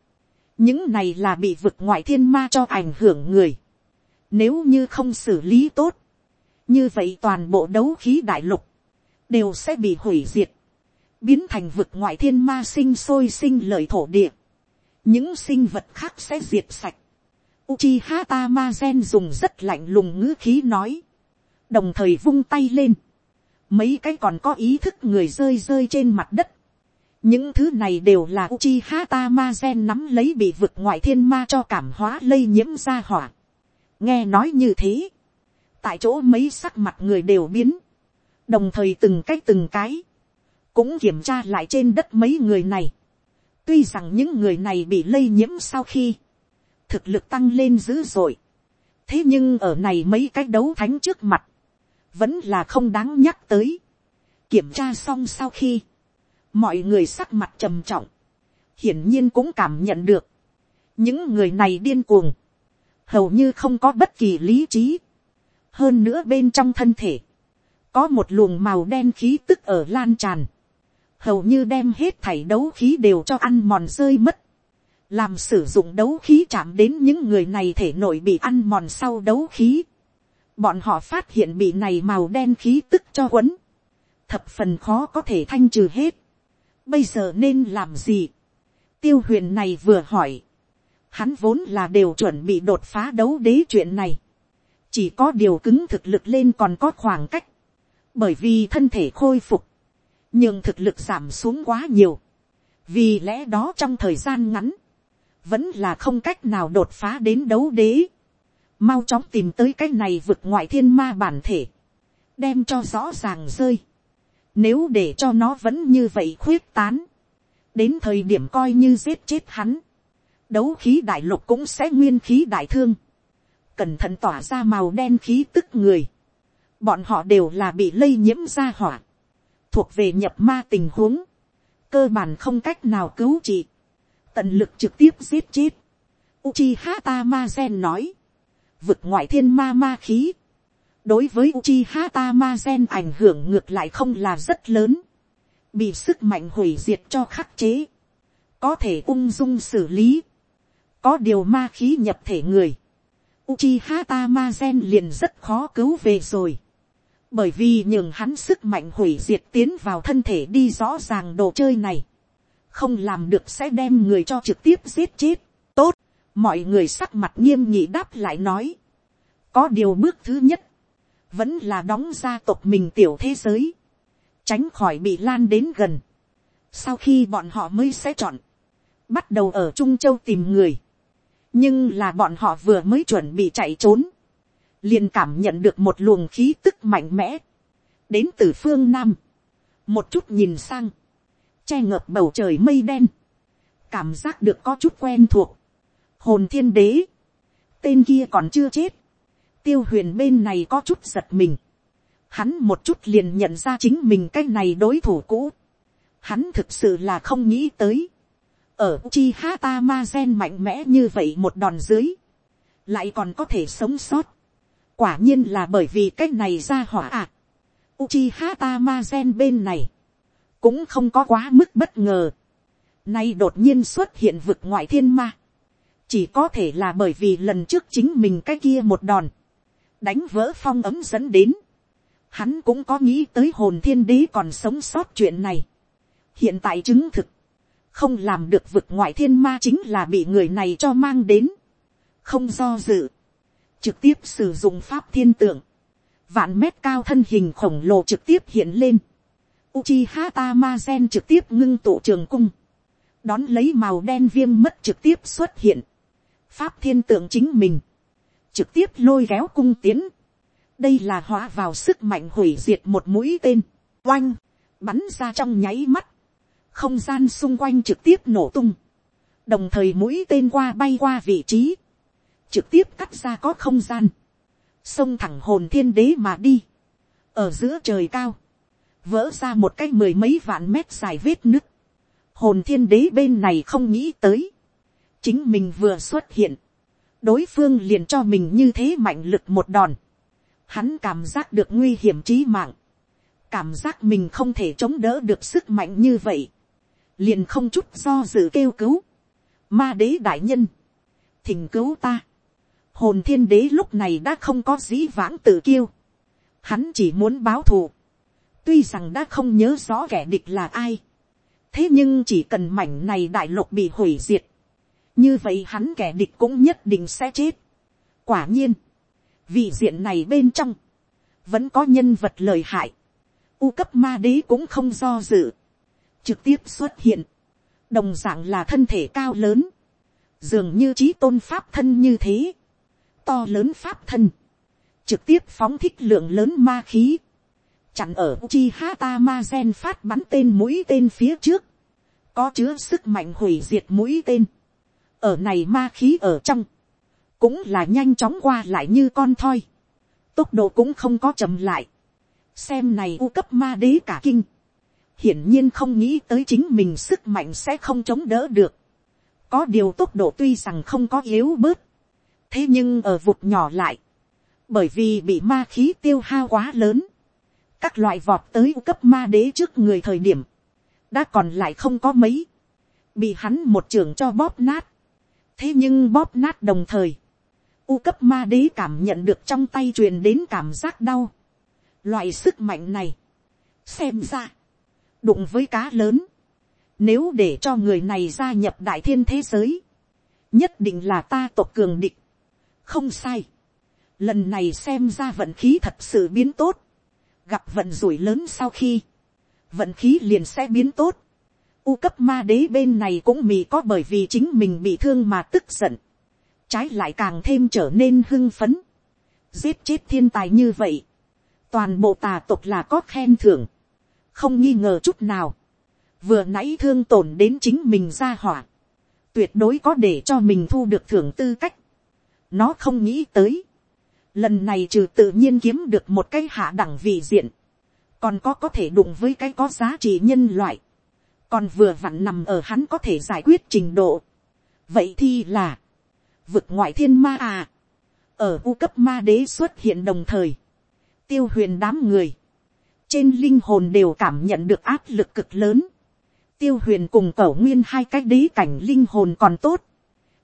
những này là bị vực ngoại thiên ma cho ảnh hưởng người nếu như không xử lý tốt, như vậy toàn bộ đấu khí đại lục đều sẽ bị hủy diệt, biến thành vực ngoại thiên ma sinh sôi sinh lời thổ địa. những sinh vật khác sẽ diệt sạch Uchiha Tamazen dùng rất lạnh lùng ngữ khí nói. Đồng thời vung tay lên. Mấy cái còn có ý thức người rơi rơi trên mặt đất. Những thứ này đều là Uchiha Tamazen nắm lấy bị vực ngoại thiên ma cho cảm hóa lây nhiễm ra hỏa. Nghe nói như thế. Tại chỗ mấy sắc mặt người đều biến. Đồng thời từng cái từng cái. Cũng kiểm tra lại trên đất mấy người này. Tuy rằng những người này bị lây nhiễm sau khi thực lực tăng lên dữ dội. thế nhưng ở này mấy cái đấu thánh trước mặt, vẫn là không đáng nhắc tới. kiểm tra xong sau khi, mọi người sắc mặt trầm trọng, hiển nhiên cũng cảm nhận được, những người này điên cuồng, hầu như không có bất kỳ lý trí. hơn nữa bên trong thân thể, có một luồng màu đen khí tức ở lan tràn, hầu như đem hết thảy đấu khí đều cho ăn mòn rơi mất làm sử dụng đấu khí chạm đến những người này thể nội bị ăn mòn sau đấu khí. Bọn họ phát hiện bị này màu đen khí tức cho quấn. Thập phần khó có thể thanh trừ hết. Bây giờ nên làm gì? Tiêu huyền này vừa hỏi. Hắn vốn là đều chuẩn bị đột phá đấu đế chuyện này. Chỉ có điều cứng thực lực lên còn có khoảng cách. Bởi vì thân thể khôi phục. Nhưng thực lực giảm xuống quá nhiều. Vì lẽ đó trong thời gian ngắn vẫn là không cách nào đột phá đến đấu đế. mau chóng tìm tới cái này vực ngoại thiên ma bản thể, đem cho rõ ràng rơi. nếu để cho nó vẫn như vậy khuyết tán, đến thời điểm coi như giết chết hắn, đấu khí đại lục cũng sẽ nguyên khí đại thương, cẩn thận tỏa ra màu đen khí tức người, bọn họ đều là bị lây nhiễm ra hỏa, thuộc về nhập ma tình huống, cơ bản không cách nào cứu trị. Tận lực trực tiếp giết chết. Uchiha Tamazen nói, vực ngoại thiên ma ma khí, đối với Uchiha Tamazen ảnh hưởng ngược lại không là rất lớn, bị sức mạnh hủy diệt cho khắc chế, có thể ung dung xử lý, có điều ma khí nhập thể người, Uchiha Tamazen liền rất khó cứu về rồi, bởi vì nhường hắn sức mạnh hủy diệt tiến vào thân thể đi rõ ràng đồ chơi này, không làm được sẽ đem người cho trực tiếp giết chết. tốt, mọi người sắc mặt nghiêm nhị đáp lại nói. có điều bước thứ nhất, vẫn là đóng gia tộc mình tiểu thế giới, tránh khỏi bị lan đến gần. Sau khi bọn họ mới sẽ chọn, bắt đầu ở Trung Châu tìm người. Nhưng là bọn họ vừa mới chuẩn bị chạy trốn, liền cảm nhận được một luồng khí tức mạnh mẽ, đến từ phương Nam. Một chút nhìn sang, che ngợp bầu trời mây đen, cảm giác được có chút quen thuộc. Hồn thiên đế, tên kia còn chưa chết, tiêu huyền bên này có chút giật mình. Hắn một chút liền nhận ra chính mình cái này đối thủ cũ. Hắn thực sự là không nghĩ tới. Ở chi hata ma gen mạnh mẽ như vậy một đòn dưới. Lại còn có thể sống sót. Quả nhiên là bởi vì cái này ra hỏa à. Uchiha Tamazen bên này. Cũng không có quá mức bất ngờ. Nay đột nhiên xuất hiện vực ngoại thiên ma. Chỉ có thể là bởi vì lần trước chính mình cái kia một đòn đánh vỡ phong ấm dẫn đến. Hắn cũng có nghĩ tới hồn thiên đế còn sống sót chuyện này. Hiện tại chứng thực. Không làm được vực ngoại thiên ma chính là bị người này cho mang đến. Không do dự. Trực tiếp sử dụng pháp thiên tượng. Vạn mét cao thân hình khổng lồ trực tiếp hiện lên. Uchiha Tamazen trực tiếp ngưng tụ trường cung. Đón lấy màu đen viêm mất trực tiếp xuất hiện. Pháp thiên tượng chính mình trực tiếp lôi kéo cung tiến. đây là hóa vào sức mạnh hủy diệt một mũi tên, oanh, bắn ra trong nháy mắt, không gian xung quanh trực tiếp nổ tung, đồng thời mũi tên qua bay qua vị trí, trực tiếp cắt ra có không gian, xông thẳng hồn thiên đế mà đi, ở giữa trời cao, vỡ ra một cái mười mấy vạn mét dài vết nứt, hồn thiên đế bên này không nghĩ tới, chính mình vừa xuất hiện, đối phương liền cho mình như thế mạnh lực một đòn, hắn cảm giác được nguy hiểm trí mạng, cảm giác mình không thể chống đỡ được sức mạnh như vậy, liền không chút do dự kêu cứu, ma đế đại nhân, thỉnh cứu ta, hồn thiên đế lúc này đã không có dĩ vãng tự kiêu, hắn chỉ muốn báo thù, tuy rằng đã không nhớ rõ kẻ địch là ai, thế nhưng chỉ cần mảnh này đại lục bị hủy diệt, như vậy hắn kẻ địch cũng nhất định sẽ chết. quả nhiên, vị diện này bên trong, vẫn có nhân vật lời hại, u cấp ma đế cũng không do dự, trực tiếp xuất hiện, đồng d ạ n g là thân thể cao lớn, dường như trí tôn pháp thân như thế, to lớn pháp thân, trực tiếp phóng thích lượng lớn ma khí, chặn ở chi hata ma gen phát bắn tên mũi tên phía trước, có chứa sức mạnh hủy diệt mũi tên, ở này ma khí ở trong, cũng là nhanh chóng qua lại như con thoi, tốc độ cũng không có chậm lại, xem này u cấp ma đế cả kinh, hiển nhiên không nghĩ tới chính mình sức mạnh sẽ không chống đỡ được, có điều tốc độ tuy rằng không có yếu bớt, thế nhưng ở vụt nhỏ lại, bởi vì bị ma khí tiêu hao quá lớn, các loại vọt tới u cấp ma đế trước người thời điểm, đã còn lại không có mấy, bị hắn một trường cho bóp nát, thế nhưng bóp nát đồng thời, u cấp ma đế cảm nhận được trong tay truyền đến cảm giác đau. Loại sức mạnh này, xem ra, đụng với cá lớn, nếu để cho người này gia nhập đại thiên thế giới, nhất định là ta tộc cường địch. không sai, lần này xem ra vận khí thật sự biến tốt, gặp vận rủi lớn sau khi, vận khí liền sẽ biến tốt, U cấp ma đế bên này cũng mì có bởi vì chính mình bị thương mà tức giận. Trái lại càng thêm trở nên hưng phấn. Giết chết thiên tài như vậy. Toàn bộ tà tộc là có khen thưởng. Không nghi ngờ chút nào. Vừa nãy thương tổn đến chính mình ra hỏa. Tuyệt đối có để cho mình thu được thưởng tư cách. Nó không nghĩ tới. Lần này trừ tự nhiên kiếm được một cái hạ đẳng vị diện. Còn có có thể đụng với cái có giá trị nhân loại còn vừa vặn nằm ở hắn có thể giải quyết trình độ. vậy thì là, vực ngoại thiên ma à, ở u cấp ma đế xuất hiện đồng thời, tiêu huyền đám người, trên linh hồn đều cảm nhận được áp lực cực lớn, tiêu huyền cùng cẩu nguyên hai cái đế cảnh linh hồn còn tốt,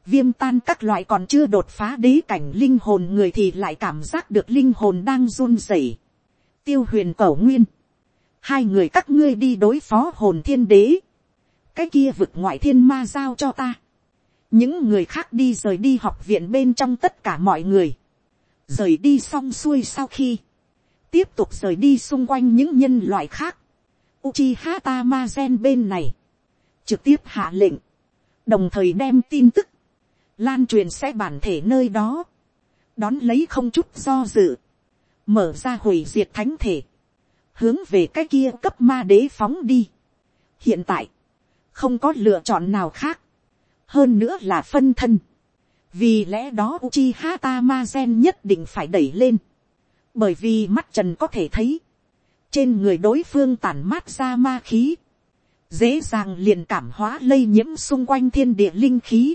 viêm tan các loại còn chưa đột phá đế cảnh linh hồn người thì lại cảm giác được linh hồn đang run rẩy. tiêu huyền cẩu nguyên, hai người các ngươi đi đối phó hồn thiên đế, cái kia vực ngoại thiên ma giao cho ta, những người khác đi rời đi học viện bên trong tất cả mọi người, rời đi xong xuôi sau khi, tiếp tục rời đi xung quanh những nhân loại khác. Uchiha Tamazen bên này, trực tiếp hạ lệnh, đồng thời đem tin tức, lan truyền sẽ bản thể nơi đó, đón lấy không chút do dự, mở ra hủy diệt thánh thể, hướng về cái kia cấp ma đế phóng đi. hiện tại, không có lựa chọn nào khác, hơn nữa là phân thân, vì lẽ đó Uchiha Tamazen nhất định phải đẩy lên, bởi vì mắt trần có thể thấy, trên người đối phương tản mát ra ma khí, dễ dàng liền cảm hóa lây nhiễm xung quanh thiên địa linh khí,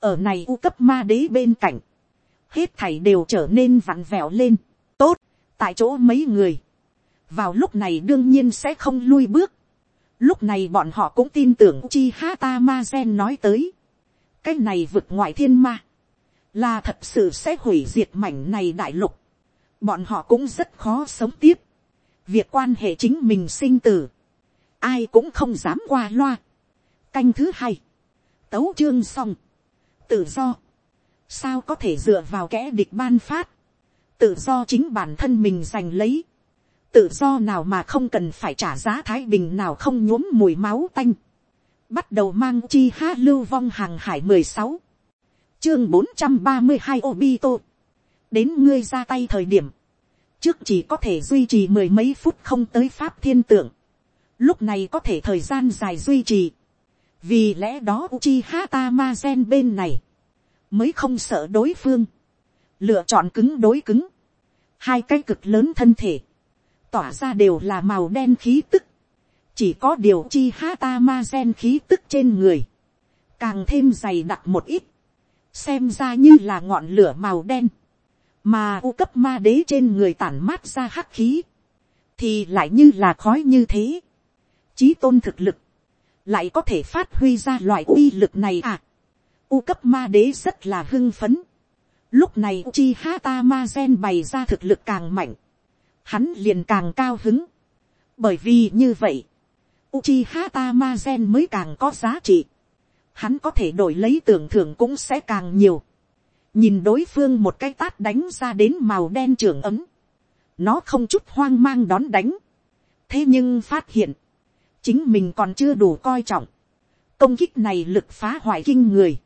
ở này u cấp ma đế bên cạnh, hết thảy đều trở nên vặn vẹo lên, tốt, tại chỗ mấy người, vào lúc này đương nhiên sẽ không lui bước, lúc này bọn họ cũng tin tưởng chi hata ma gen nói tới, cái này vượt ngoại thiên ma, là thật sự sẽ hủy diệt mảnh này đại lục, bọn họ cũng rất khó sống tiếp, việc quan hệ chính mình sinh tử, ai cũng không dám qua loa. canh thứ hai, tấu chương xong, tự do, sao có thể dựa vào kẻ địch ban phát, tự do chính bản thân mình giành lấy, tự do nào mà không cần phải trả giá thái bình nào không nhuốm mùi máu tanh, bắt đầu mang chi ha lưu vong hàng hải mười sáu, chương bốn trăm ba mươi hai obito, đến ngươi ra tay thời điểm, trước chỉ có thể duy trì mười mấy phút không tới pháp thiên tượng, lúc này có thể thời gian dài duy trì, vì lẽ đó uchi hata ma gen bên này, mới không sợ đối phương, lựa chọn cứng đối cứng, hai cái cực lớn thân thể, tỏa ra đều là màu đen khí tức, chỉ có điều chi hata ma gen khí tức trên người, càng thêm dày đặc một ít, xem ra như là ngọn lửa màu đen, mà u cấp ma đế trên người tản mát ra hắc khí, thì lại như là khói như thế, chí tôn thực lực, lại có thể phát huy ra loại uy lực này à. U cấp ma đế rất là hưng phấn. Lúc này chi hata ma gen bày ra thực lực càng mạnh, hắn liền càng cao hứng. Bởi vì như vậy, Uchiha Tamazen mới càng có giá trị. Hắn có thể đổi lấy tưởng thưởng cũng sẽ càng nhiều nhìn đối phương một cái tát đánh ra đến màu đen trưởng ấm, nó không chút hoang mang đón đánh, thế nhưng phát hiện, chính mình còn chưa đủ coi trọng, công kích này lực phá hoại kinh người,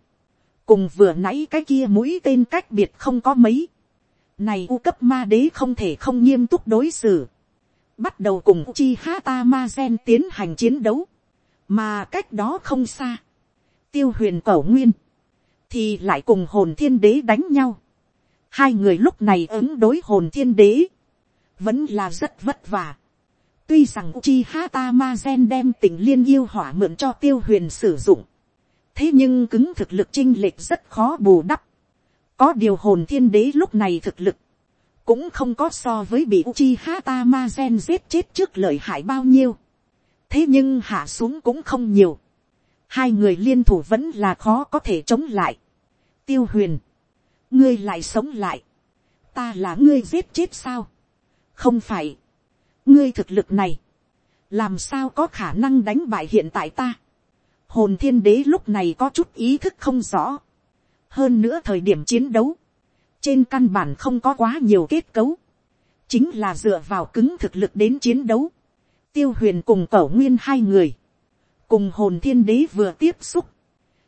cùng vừa nãy cái kia mũi tên cách biệt không có mấy, này u cấp ma đế không thể không nghiêm túc đối xử, bắt đầu cùng chi hata ma gen tiến hành chiến đấu, mà cách đó không xa, tiêu huyền cẩu nguyên, thì lại cùng hồn thiên đế đánh nhau. Hai người lúc này ứng đối hồn thiên đế, vẫn là rất vất vả. Tuy rằng Uchiha Tamazen đem tình liên yêu hỏa mượn cho tiêu huyền sử dụng. Thế nhưng cứng thực lực chinh lệch rất khó bù đắp. Có điều hồn thiên đế lúc này thực lực. Cũng không có so với bị Uchiha Tamazen giết chết trước lợi hại bao nhiêu. Thế nhưng hạ xuống cũng không nhiều. Hai người liên thủ vẫn là khó có thể chống lại tiêu huyền, ngươi lại sống lại, ta là ngươi giết chết sao, không phải, ngươi thực lực này, làm sao có khả năng đánh bại hiện tại ta, hồn thiên đế lúc này có chút ý thức không rõ, hơn nữa thời điểm chiến đấu, trên căn bản không có quá nhiều kết cấu, chính là dựa vào cứng thực lực đến chiến đấu, tiêu huyền cùng cẩu nguyên hai người, cùng hồn thiên đế vừa tiếp xúc,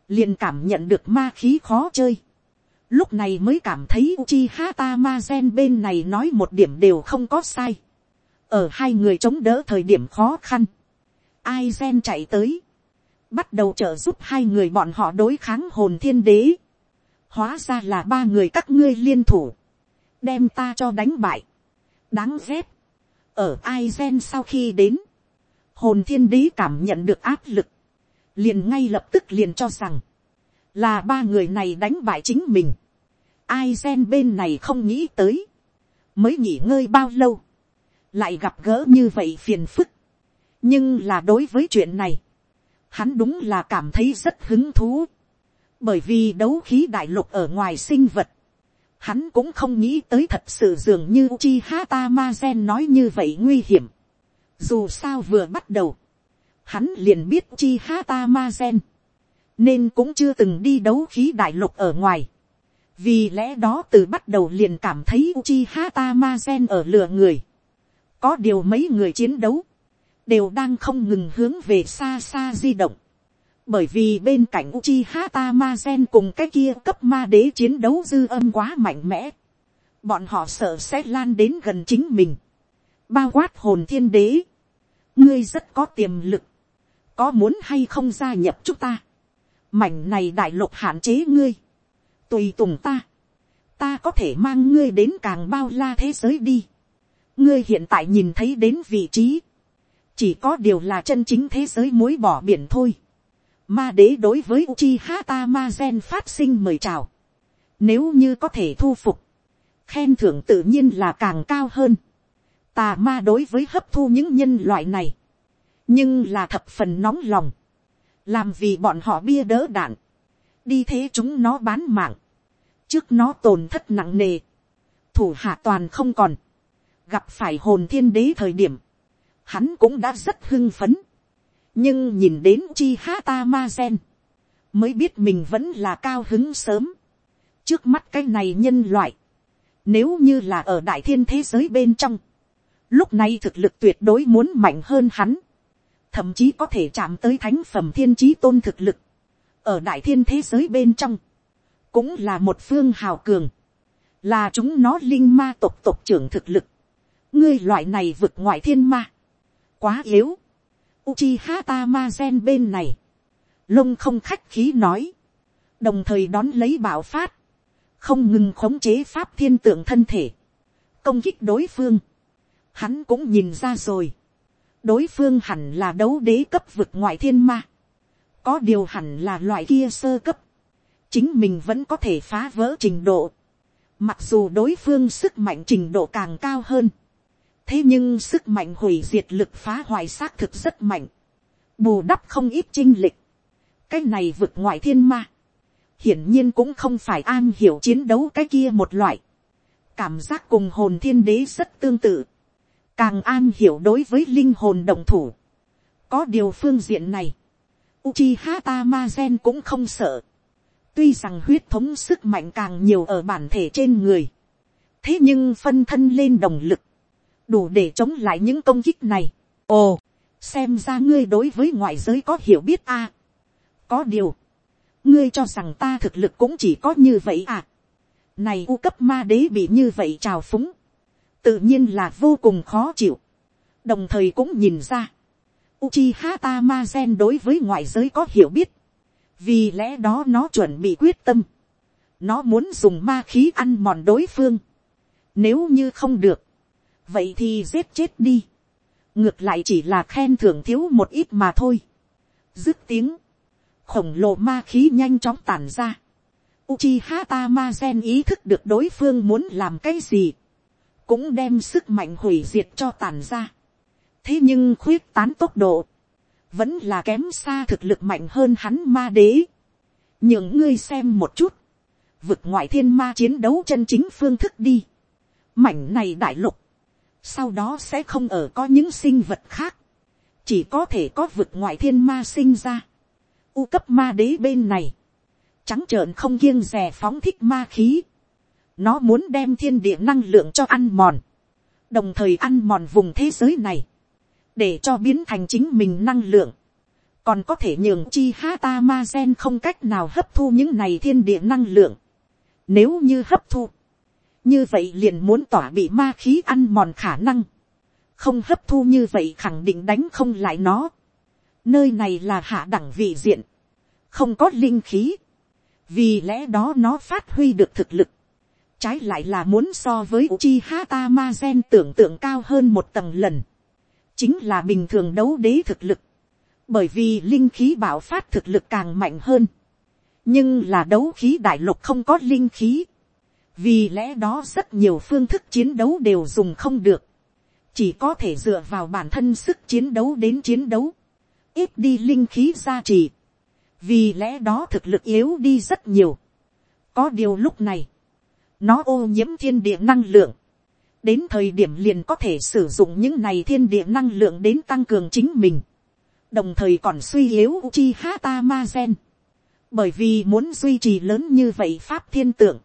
liền cảm nhận được ma khí khó chơi. Lúc này mới cảm thấy Uchiha Tamazen bên này nói một điểm đều không có sai. Ở hai người chống đỡ thời điểm khó khăn. Aizen chạy tới. Bắt đầu trợ giúp hai người bọn họ đối kháng hồn thiên đế. Hóa ra là ba người các ngươi liên thủ. Đem ta cho đánh bại. Đáng ghét. Ở Aizen sau khi đến. Hồn thiên đế cảm nhận được áp lực liền ngay lập tức liền cho rằng, là ba người này đánh bại chính mình. Ai gen bên này không nghĩ tới, mới nghỉ ngơi bao lâu, lại gặp gỡ như vậy phiền phức. nhưng là đối với chuyện này, hắn đúng là cảm thấy rất hứng thú, bởi vì đấu khí đại lục ở ngoài sinh vật, hắn cũng không nghĩ tới thật sự dường như chi hata ma gen nói như vậy nguy hiểm. dù sao vừa bắt đầu, hắn liền biết chi hata ma gen, nên cũng chưa từng đi đấu khí đại lục ở ngoài. vì lẽ đó từ bắt đầu liền cảm thấy chi hata ma gen ở lừa người. có điều mấy người chiến đấu, đều đang không ngừng hướng về xa xa di động, bởi vì bên cạnh Uchiha Tamazen cùng cái kia cấp ma đế chiến đấu dư âm quá mạnh mẽ, bọn họ sợ sẽ lan đến gần chính mình, bao quát hồn thiên đế, ngươi rất có tiềm lực, có muốn hay không gia nhập chúng ta, mảnh này đại lục hạn chế ngươi, tùy tùng ta, ta có thể mang ngươi đến càng bao la thế giới đi, ngươi hiện tại nhìn thấy đến vị trí, chỉ có điều là chân chính thế giới mối bỏ biển thôi. Ma đế đối với Uchiha Tamazen phát sinh mời chào. Nếu như có thể thu phục, khen thưởng tự nhiên là càng cao hơn. Tà ma đối với hấp thu những nhân loại này, nhưng là thập phần nóng lòng, làm vì bọn họ bia đỡ đạn, đi thế chúng nó bán mạng, trước nó tổn thất nặng nề, thủ hạ toàn không còn, gặp phải hồn thiên đế thời điểm, hắn cũng đã rất hưng phấn, nhưng nhìn đến chi ha ta ma gen, mới biết mình vẫn là cao hứng sớm, trước mắt cái này nhân loại, nếu như là ở đại thiên thế giới bên trong, lúc này thực lực tuyệt đối muốn mạnh hơn hắn, thậm chí có thể chạm tới thánh phẩm thiên trí tôn thực lực, ở đại thiên thế giới bên trong, cũng là một phương hào cường, là chúng nó linh ma tộc tộc trưởng thực lực, ngươi loại này vực ngoại thiên ma, quá yếu, Uchiha Tamazen bên này, lông không khách khí nói, đồng thời đón lấy bảo phát, không ngừng khống chế pháp thiên tượng thân thể, công kích đối phương, hắn cũng nhìn ra rồi, đối phương hẳn là đấu đế cấp vực ngoại thiên ma, có điều hẳn là loại kia sơ cấp, chính mình vẫn có thể phá vỡ trình độ, mặc dù đối phương sức mạnh trình độ càng cao hơn, thế nhưng sức mạnh hủy diệt lực phá hoại xác thực rất mạnh, bù đắp không ít chinh lịch, cái này vượt ngoại thiên ma, hiển nhiên cũng không phải an hiểu chiến đấu cái kia một loại, cảm giác cùng hồn thiên đế rất tương tự, càng an hiểu đối với linh hồn đồng thủ, có điều phương diện này, Uchiha Tamazen cũng không sợ, tuy rằng huyết thống sức mạnh càng nhiều ở bản thể trên người, thế nhưng phân thân lên đồng lực, đủ để chống lại những công kích này. ồ, xem ra ngươi đối với ngoại giới có hiểu biết a. có điều, ngươi cho rằng ta thực lực cũng chỉ có như vậy à. này u cấp ma đế bị như vậy trào phúng, tự nhiên là vô cùng khó chịu. đồng thời cũng nhìn ra, Uchiha Tamazen đối với ngoại giới có hiểu biết, vì lẽ đó nó chuẩn bị quyết tâm, nó muốn dùng ma khí ăn mòn đối phương, nếu như không được, vậy thì giết chết đi, ngược lại chỉ là khen thưởng thiếu một ít mà thôi, dứt tiếng, khổng lồ ma khí nhanh chóng tàn ra, Uchiha Tamazen ý thức được đối phương muốn làm cái gì, cũng đem sức mạnh hủy diệt cho tàn ra. thế nhưng khuyết tán tốc độ, vẫn là kém xa thực lực mạnh hơn hắn ma đế. những ngươi xem một chút, vực ngoại thiên ma chiến đấu chân chính phương thức đi. mảnh này đại lục, sau đó sẽ không ở có những sinh vật khác, chỉ có thể có vực ngoại thiên ma sinh ra. U cấp ma đế bên này, trắng trợn không kiêng rè phóng thích ma khí. Nó muốn đem thiên địa năng lượng cho ăn mòn, đồng thời ăn mòn vùng thế giới này, để cho biến thành chính mình năng lượng, còn có thể nhường chi ha ta ma gen không cách nào hấp thu những này thiên địa năng lượng. Nếu như hấp thu, như vậy liền muốn tỏa bị ma khí ăn mòn khả năng, không hấp thu như vậy khẳng định đánh không lại nó. nơi này là hạ đẳng vị diện, không có linh khí, vì lẽ đó nó phát huy được thực lực, trái lại là muốn so với chi Hata Ma Gen tưởng tượng cao hơn một tầng lần, chính là bình thường đấu đế thực lực, bởi vì linh khí bảo phát thực lực càng mạnh hơn, nhưng là đấu khí đại lục không có linh khí, vì lẽ đó rất nhiều phương thức chiến đấu đều dùng không được, chỉ có thể dựa vào bản thân sức chiến đấu đến chiến đấu, ít đi linh khí gia trì, vì lẽ đó thực lực yếu đi rất nhiều. có điều lúc này, nó ô nhiễm thiên địa năng lượng, đến thời điểm liền có thể sử dụng những này thiên địa năng lượng đến tăng cường chính mình, đồng thời còn suy yếu Uchi Hata Ma Gen, bởi vì muốn duy trì lớn như vậy pháp thiên tượng,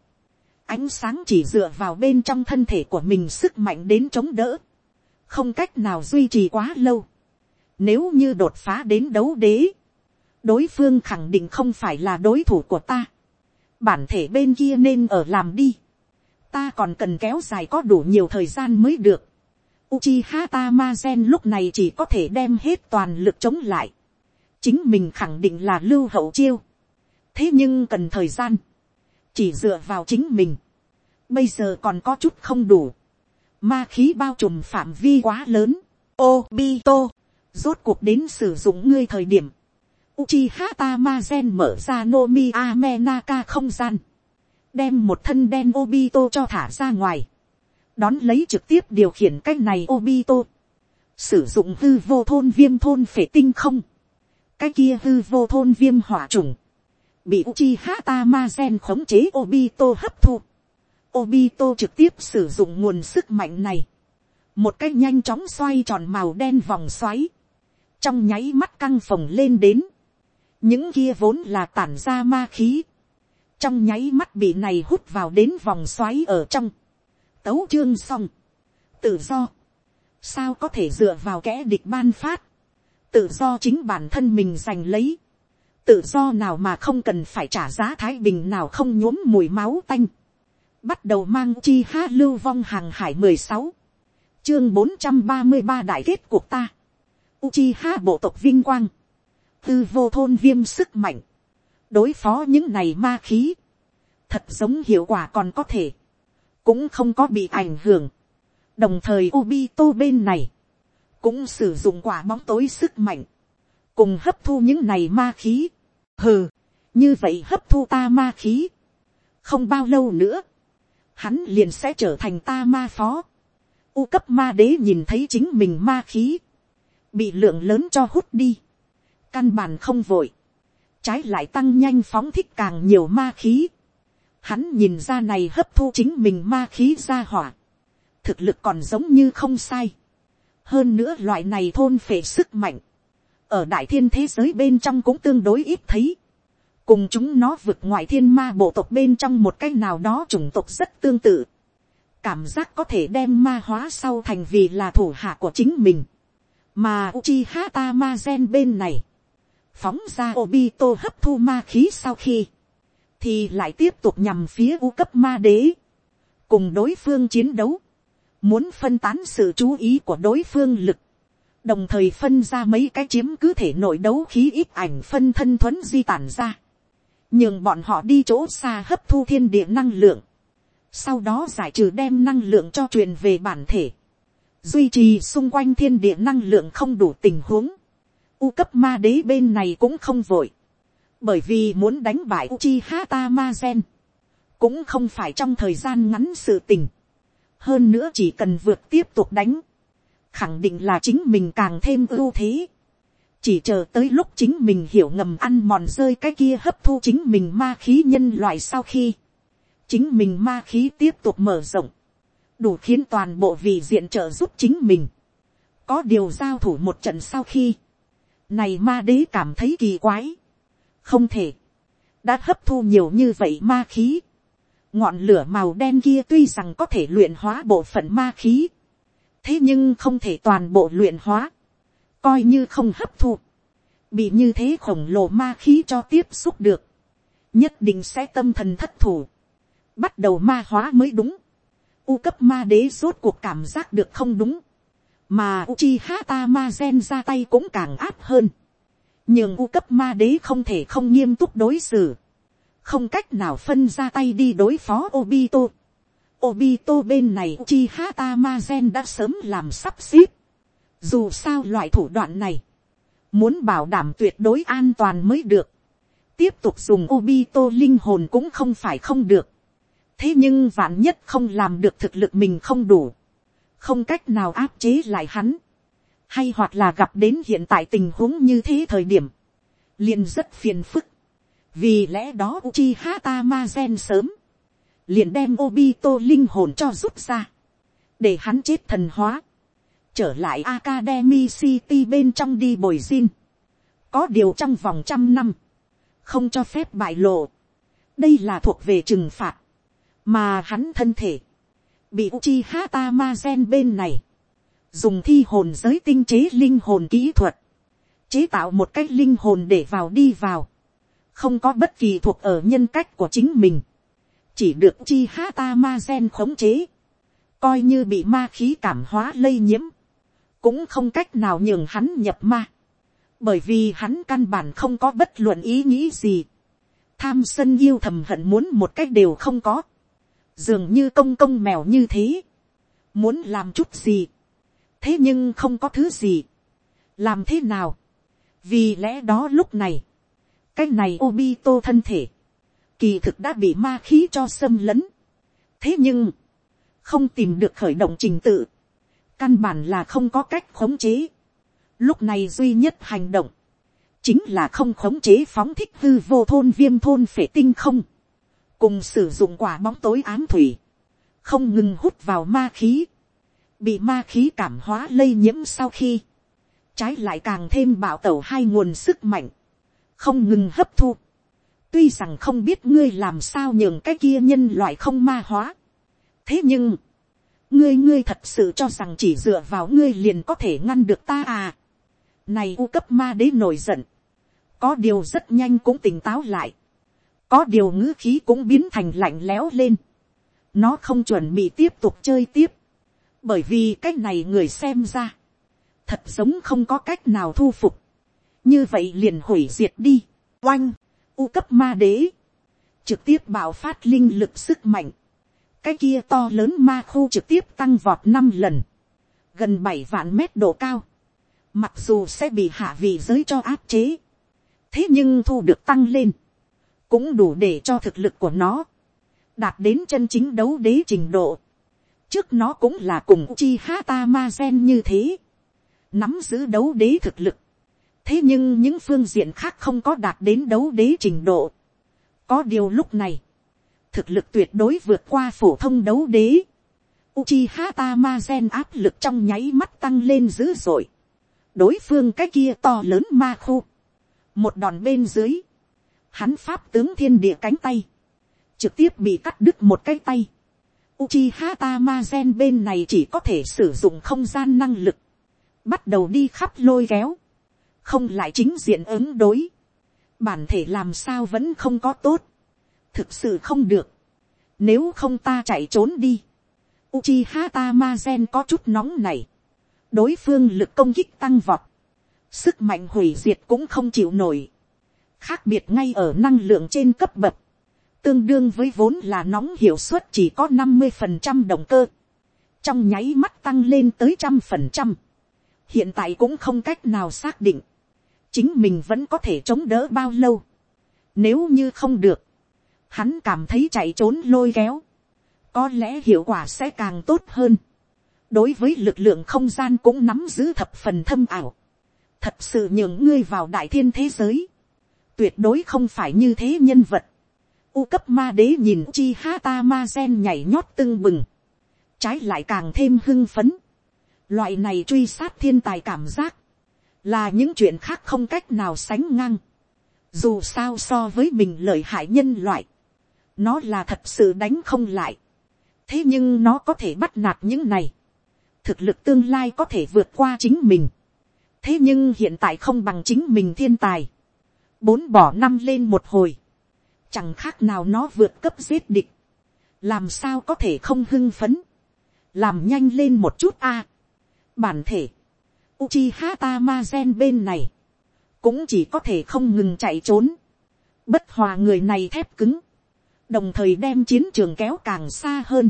ánh sáng chỉ dựa vào bên trong thân thể của mình sức mạnh đến chống đỡ, không cách nào duy trì quá lâu. Nếu như đột phá đến đấu đế, đối phương khẳng định không phải là đối thủ của ta. Bản thể bên kia nên ở làm đi. Ta còn cần kéo dài có đủ nhiều thời gian mới được. Uchiha Tamazen lúc này chỉ có thể đem hết toàn lực chống lại. Chính mình khẳng định là lưu hậu chiêu. Thế nhưng cần thời gian. Chỉ dựa vào chính mình. Bây giờ còn có chút không đủ. Ma khí bao trùm phạm vi quá lớn. Obito. Rốt cuộc đến sử dụng ngươi thời điểm. Uchiha Tamazen mở ra Nomi Amenaka không gian. Đem một thân đen Obito cho thả ra ngoài. Đón lấy trực tiếp điều khiển cái này Obito, sử dụng hư vô thôn viêm thôn phể tinh không, cái kia hư vô thôn viêm hỏa trùng, bị Uchiha Tamazen khống chế Obito hấp thu. Obito trực tiếp sử dụng nguồn sức mạnh này, một cái nhanh chóng xoay tròn màu đen vòng xoáy, trong nháy mắt căng phồng lên đến, những kia vốn là tản ra ma khí, trong nháy mắt bị này hút vào đến vòng xoáy ở trong, tấu chương xong, tự do, sao có thể dựa vào kẽ địch ban phát, tự do chính bản thân mình giành lấy, tự do nào mà không cần phải trả giá thái bình nào không nhuốm mùi máu tanh, bắt đầu mang chi ha lưu vong hàng hải mười sáu, chương bốn trăm ba mươi ba đại kết cuộc ta, Uchiha bộ tộc vinh quang, tư vô thôn viêm sức mạnh, đối phó những này ma khí, thật giống hiệu quả còn có thể, cũng không có bị ảnh hưởng. đồng thời Obito bên này, cũng sử dụng quả bóng tối sức mạnh, cùng hấp thu những này ma khí. hừ, như vậy hấp thu ta ma khí. không bao lâu nữa, hắn liền sẽ trở thành ta ma phó. U cấp ma đế nhìn thấy chính mình ma khí, bị lượng lớn cho hút đi, căn bản không vội, trái lại tăng nhanh phóng thích càng nhiều ma khí Hắn nhìn ra này hấp thu chính mình ma khí ra hỏa. Thực lực còn giống như không sai. Hơn nữa loại này thôn phệ sức mạnh. Ở đại thiên thế giới bên trong cũng tương đối ít thấy. Cùng chúng nó vượt ngoại thiên ma bộ tộc bên trong một cái nào đó chủng tộc rất tương tự. Cảm giác có thể đem ma hóa sau thành vì là thủ hạ của chính mình. Mà Uchiha Tamazen bên này. Phóng ra Obito hấp thu ma khí sau khi thì lại tiếp tục nhằm phía u cấp ma đế, cùng đối phương chiến đấu, muốn phân tán sự chú ý của đối phương lực, đồng thời phân ra mấy cái chiếm cứ thể nội đấu khí ít ảnh phân thân thuấn di tản ra, nhường bọn họ đi chỗ xa hấp thu thiên địa năng lượng, sau đó giải trừ đem năng lượng cho truyền về bản thể, duy trì xung quanh thiên địa năng lượng không đủ tình huống, u cấp ma đế bên này cũng không vội, bởi vì muốn đánh bại Uchiha Tamazen, cũng không phải trong thời gian ngắn sự tình. hơn nữa chỉ cần vượt tiếp tục đánh, khẳng định là chính mình càng thêm ưu thế. chỉ chờ tới lúc chính mình hiểu ngầm ăn mòn rơi cái kia hấp thu chính mình ma khí nhân loại sau khi, chính mình ma khí tiếp tục mở rộng, đủ khiến toàn bộ vị diện trợ giúp chính mình. có điều giao thủ một trận sau khi, này ma đế cảm thấy kỳ quái. Không thể, đã hấp thu nhiều như vậy ma khí, ngọn lửa màu đen kia tuy rằng có thể luyện hóa bộ phận ma khí, thế nhưng không thể toàn bộ luyện hóa, coi như không hấp thu, bị như thế khổng lồ ma khí cho tiếp xúc được, nhất định sẽ tâm thần thất thủ, bắt đầu ma hóa mới đúng, u cấp ma đế rốt cuộc cảm giác được không đúng, mà Uchiha Tamazen ra tay cũng càng áp hơn, nhưng u cấp ma đế không thể không nghiêm túc đối xử, không cách nào phân ra tay đi đối phó Obito. Obito bên này Uchiha Tamazen đã sớm làm sắp xếp. Dù sao loại thủ đoạn này, muốn bảo đảm tuyệt đối an toàn mới được. Tiếp tục dùng Obito linh hồn cũng không phải không được. Thế nhưng vạn nhất không làm được thực lực mình không đủ. Không cách nào áp chế lại hắn. Hay hoặc là gặp đến hiện tại tình huống như thế thời điểm, liền rất phiền phức. vì lẽ đó Uchiha Tamazen sớm, liền đem Obito linh hồn cho rút ra, để hắn chết thần hóa, trở lại Academy City bên trong đi bồi xin. có điều trong vòng trăm năm, không cho phép bại lộ, đây là thuộc về trừng phạt, mà hắn thân thể, bị Uchiha Tamazen bên này, dùng thi hồn giới tinh chế linh hồn kỹ thuật, chế tạo một cái linh hồn để vào đi vào, không có bất kỳ thuộc ở nhân cách của chính mình, chỉ được chi hata ma gen khống chế, coi như bị ma khí cảm hóa lây nhiễm, cũng không cách nào nhường hắn nhập ma, bởi vì hắn căn bản không có bất luận ý nghĩ gì, tham sân yêu thầm hận muốn một cách đều không có, dường như công công mèo như thế, muốn làm chút gì, thế nhưng không có thứ gì, làm thế nào, vì lẽ đó lúc này, cái này Obito thân thể, kỳ thực đã bị ma khí cho xâm lấn. thế nhưng, không tìm được khởi động trình tự, căn bản là không có cách khống chế. lúc này duy nhất hành động, chính là không khống chế phóng thích hư vô thôn viêm thôn phể tinh không, cùng sử dụng quả bóng tối ám thủy, không ngừng hút vào ma khí, bị ma khí cảm hóa lây nhiễm sau khi, trái lại càng thêm bảo tẩu hai nguồn sức mạnh, không ngừng hấp thu. tuy rằng không biết ngươi làm sao nhường cái kia nhân loại không ma hóa. thế nhưng, ngươi ngươi thật sự cho rằng chỉ dựa vào ngươi liền có thể ngăn được ta à. này u cấp ma đế nổi giận. có điều rất nhanh cũng tỉnh táo lại có điều ngữ khí cũng biến thành lạnh lẽo lên. nó không chuẩn bị tiếp tục chơi tiếp. bởi vì cái này người xem ra thật giống không có cách nào thu phục, như vậy liền hủy diệt đi, oanh, u cấp ma đế, trực tiếp bạo phát linh lực sức mạnh, cái kia to lớn ma khu trực tiếp tăng vọt năm lần, gần bảy vạn mét độ cao, mặc dù sẽ bị hạ vị giới cho áp chế, thế nhưng thu được tăng lên, cũng đủ để cho thực lực của nó, đạt đến chân chính đấu đế trình độ, trước nó cũng là cùng chi hata ma gen như thế, nắm giữ đấu đế thực lực. thế nhưng những phương diện khác không có đạt đến đấu đế trình độ. có điều lúc này, thực lực tuyệt đối vượt qua phổ thông đấu đế. Uchiha Tamazen áp lực trong nháy mắt tăng lên dữ dội. đối phương cái kia to lớn ma khu. một đòn bên dưới, hắn pháp tướng thiên địa cánh tay, trực tiếp bị cắt đứt một cái tay. Uchiha Tamazen bên này chỉ có thể sử dụng không gian năng lực. Bắt đầu đi khắp lôi kéo, không lại chính diện ứng đối, bản thể làm sao vẫn không có tốt, thực sự không được, nếu không ta chạy trốn đi, Uchiha Tamazen có chút nóng này, đối phương lực công kích tăng vọt, sức mạnh hủy diệt cũng không chịu nổi, khác biệt ngay ở năng lượng trên cấp bậc, tương đương với vốn là nóng hiệu suất chỉ có năm mươi phần trăm động cơ, trong nháy mắt tăng lên tới trăm phần trăm, hiện tại cũng không cách nào xác định, chính mình vẫn có thể chống đỡ bao lâu. Nếu như không được, hắn cảm thấy chạy trốn lôi kéo, có lẽ hiệu quả sẽ càng tốt hơn. đối với lực lượng không gian cũng nắm giữ thập phần thâm ảo, thật sự nhường ngươi vào đại thiên thế giới, tuyệt đối không phải như thế nhân vật. U cấp ma đế nhìn chi ha ta ma gen nhảy nhót tưng bừng, trái lại càng thêm hưng phấn Loại này truy sát thiên tài cảm giác. Là những chuyện khác không cách nào sánh ngang. Dù sao so với mình lợi hại nhân loại. Nó là thật sự đánh không lại. Thế nhưng nó có thể bắt nạt những này. Thực lực tương lai có thể vượt qua chính mình. Thế nhưng hiện tại không bằng chính mình thiên tài. Bốn bỏ năm lên một hồi. Chẳng khác nào nó vượt cấp giết địch. Làm sao có thể không hưng phấn. Làm nhanh lên một chút a Bản thể, Uchiha Tamazen bên này, cũng chỉ có thể không ngừng chạy trốn. Bất hòa người này thép cứng, đồng thời đem chiến trường kéo càng xa hơn.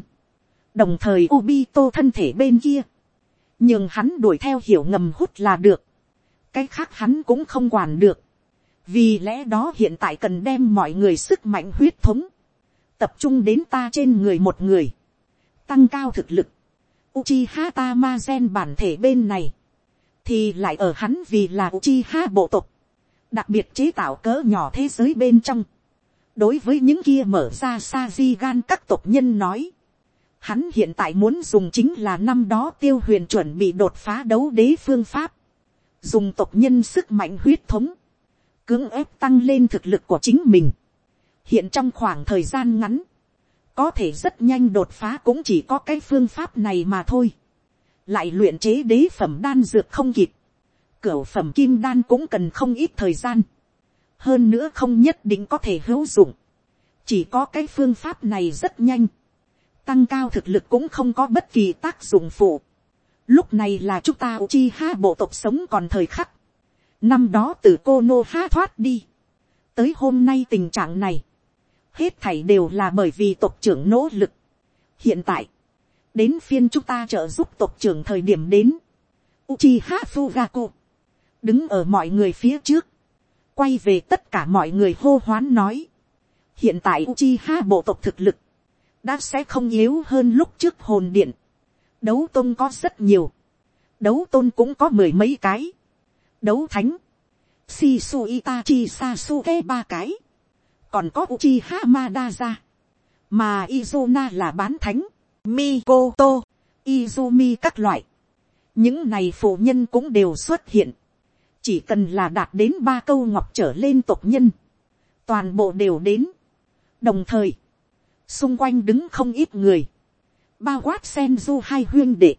Đồng thời Obito thân thể bên kia, nhưng hắn đuổi theo hiểu ngầm hút là được. Cái khác hắn cũng không quản được. Vì lẽ đó hiện tại cần đem mọi người sức mạnh huyết thống, tập trung đến ta trên người một người, tăng cao thực lực. Uchiha Tamazen bản thể bên này, thì lại ở hắn vì là Uchiha bộ tộc, đặc biệt chế tạo cỡ nhỏ thế giới bên trong. đối với những kia mở ra sa di gan các tộc nhân nói, hắn hiện tại muốn dùng chính là năm đó tiêu huyền chuẩn bị đột phá đấu đế phương pháp, dùng tộc nhân sức mạnh huyết thống, cưỡng ép tăng lên thực lực của chính mình. hiện trong khoảng thời gian ngắn, có thể rất nhanh đột phá cũng chỉ có cái phương pháp này mà thôi. lại luyện chế đế phẩm đan dược không kịp, cửa phẩm kim đan cũng cần không ít thời gian, hơn nữa không nhất định có thể hữu dụng, chỉ có cái phương pháp này rất nhanh, tăng cao thực lực cũng không có bất kỳ tác dụng phụ. Lúc này là chúng ta chi ha bộ tộc sống còn thời khắc. Năm đó từ cô nô ha thoát đi. Tới hôm nay tình trạng này. Hết thảy đều là bởi vì tộc trưởng nỗ lực. Hiện tại. Đến phiên chúng ta trợ giúp tộc trưởng thời điểm đến. Uchiha Fugaku. Đứng ở mọi người phía trước. Quay về tất cả mọi người hô hoán nói. Hiện tại Uchiha bộ tộc thực lực đã sẽ không yếu hơn lúc trước hồn điện. đấu tôn có rất nhiều, đấu tôn cũng có mười mấy cái, đấu thánh, shisu itachi sasuke ba cái, còn có uchi hamada ra, mà izuna là bán thánh, mikoto, izumi các loại, những này phụ nhân cũng đều xuất hiện, chỉ cần là đạt đến ba câu ngọc trở lên tộc nhân, toàn bộ đều đến. đồng thời, xung quanh đứng không ít người, bao quát Senju hai huyên đệ,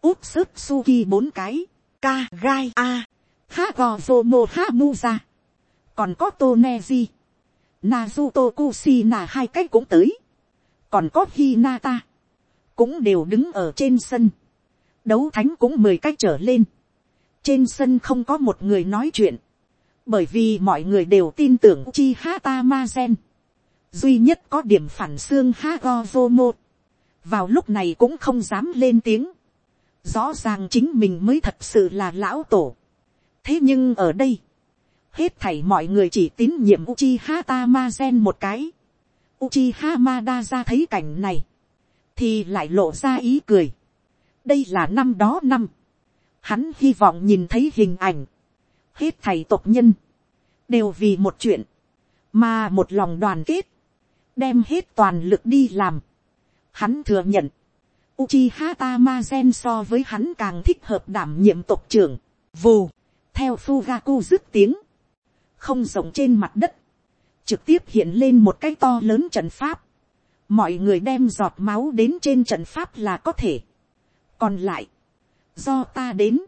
úp sức suki bốn cái, ka gai a, ha gò vô mô ha mu ra, còn có tô ne di, nazuto kusi na hai cái cũng tới, còn có hinata, cũng đều đứng ở trên sân, đấu thánh cũng mười cách trở lên, trên sân không có một người nói chuyện, bởi vì mọi người đều tin tưởng chi hata ma gen, duy nhất có điểm phản xương Hago Zomo. vào lúc này cũng không dám lên tiếng. rõ ràng chính mình mới thật sự là lão tổ thế nhưng ở đây, hết thảy mọi người chỉ tín nhiệm Uchiha Tamazen một cái. Uchiha Mada ra thấy cảnh này, thì lại lộ ra ý cười. đây là năm đó năm. hắn hy vọng nhìn thấy hình ảnh. hết thầy tộc nhân, đều vì một chuyện, mà một lòng đoàn kết đem hết toàn lực đi làm. Hắn thừa nhận, Uchiha Tamazen so với hắn càng thích hợp đảm nhiệm tộc trưởng. Vù, theo Fugaku dứt tiếng, không rộng trên mặt đất, trực tiếp hiện lên một cái to lớn trận pháp. Mọi người đem giọt máu đến trên trận pháp là có thể. Còn lại, do ta đến,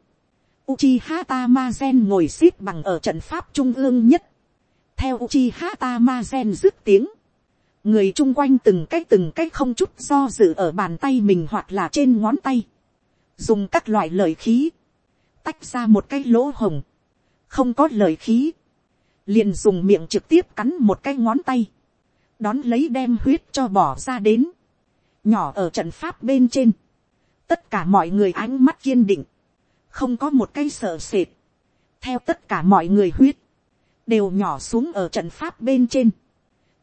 Uchiha Tamazen ngồi xếp bằng ở trận pháp trung ương nhất. Theo Uchiha Tamazen dứt tiếng, người chung quanh từng cái từng cái không chút do dự ở bàn tay mình hoặc là trên ngón tay, dùng các loại lời khí, tách ra một cái lỗ hồng, không có lời khí, liền dùng miệng trực tiếp cắn một cái ngón tay, đón lấy đem huyết cho bỏ ra đến, nhỏ ở trận pháp bên trên, tất cả mọi người ánh mắt kiên định, không có một cái sợ sệt, theo tất cả mọi người huyết, đều nhỏ xuống ở trận pháp bên trên,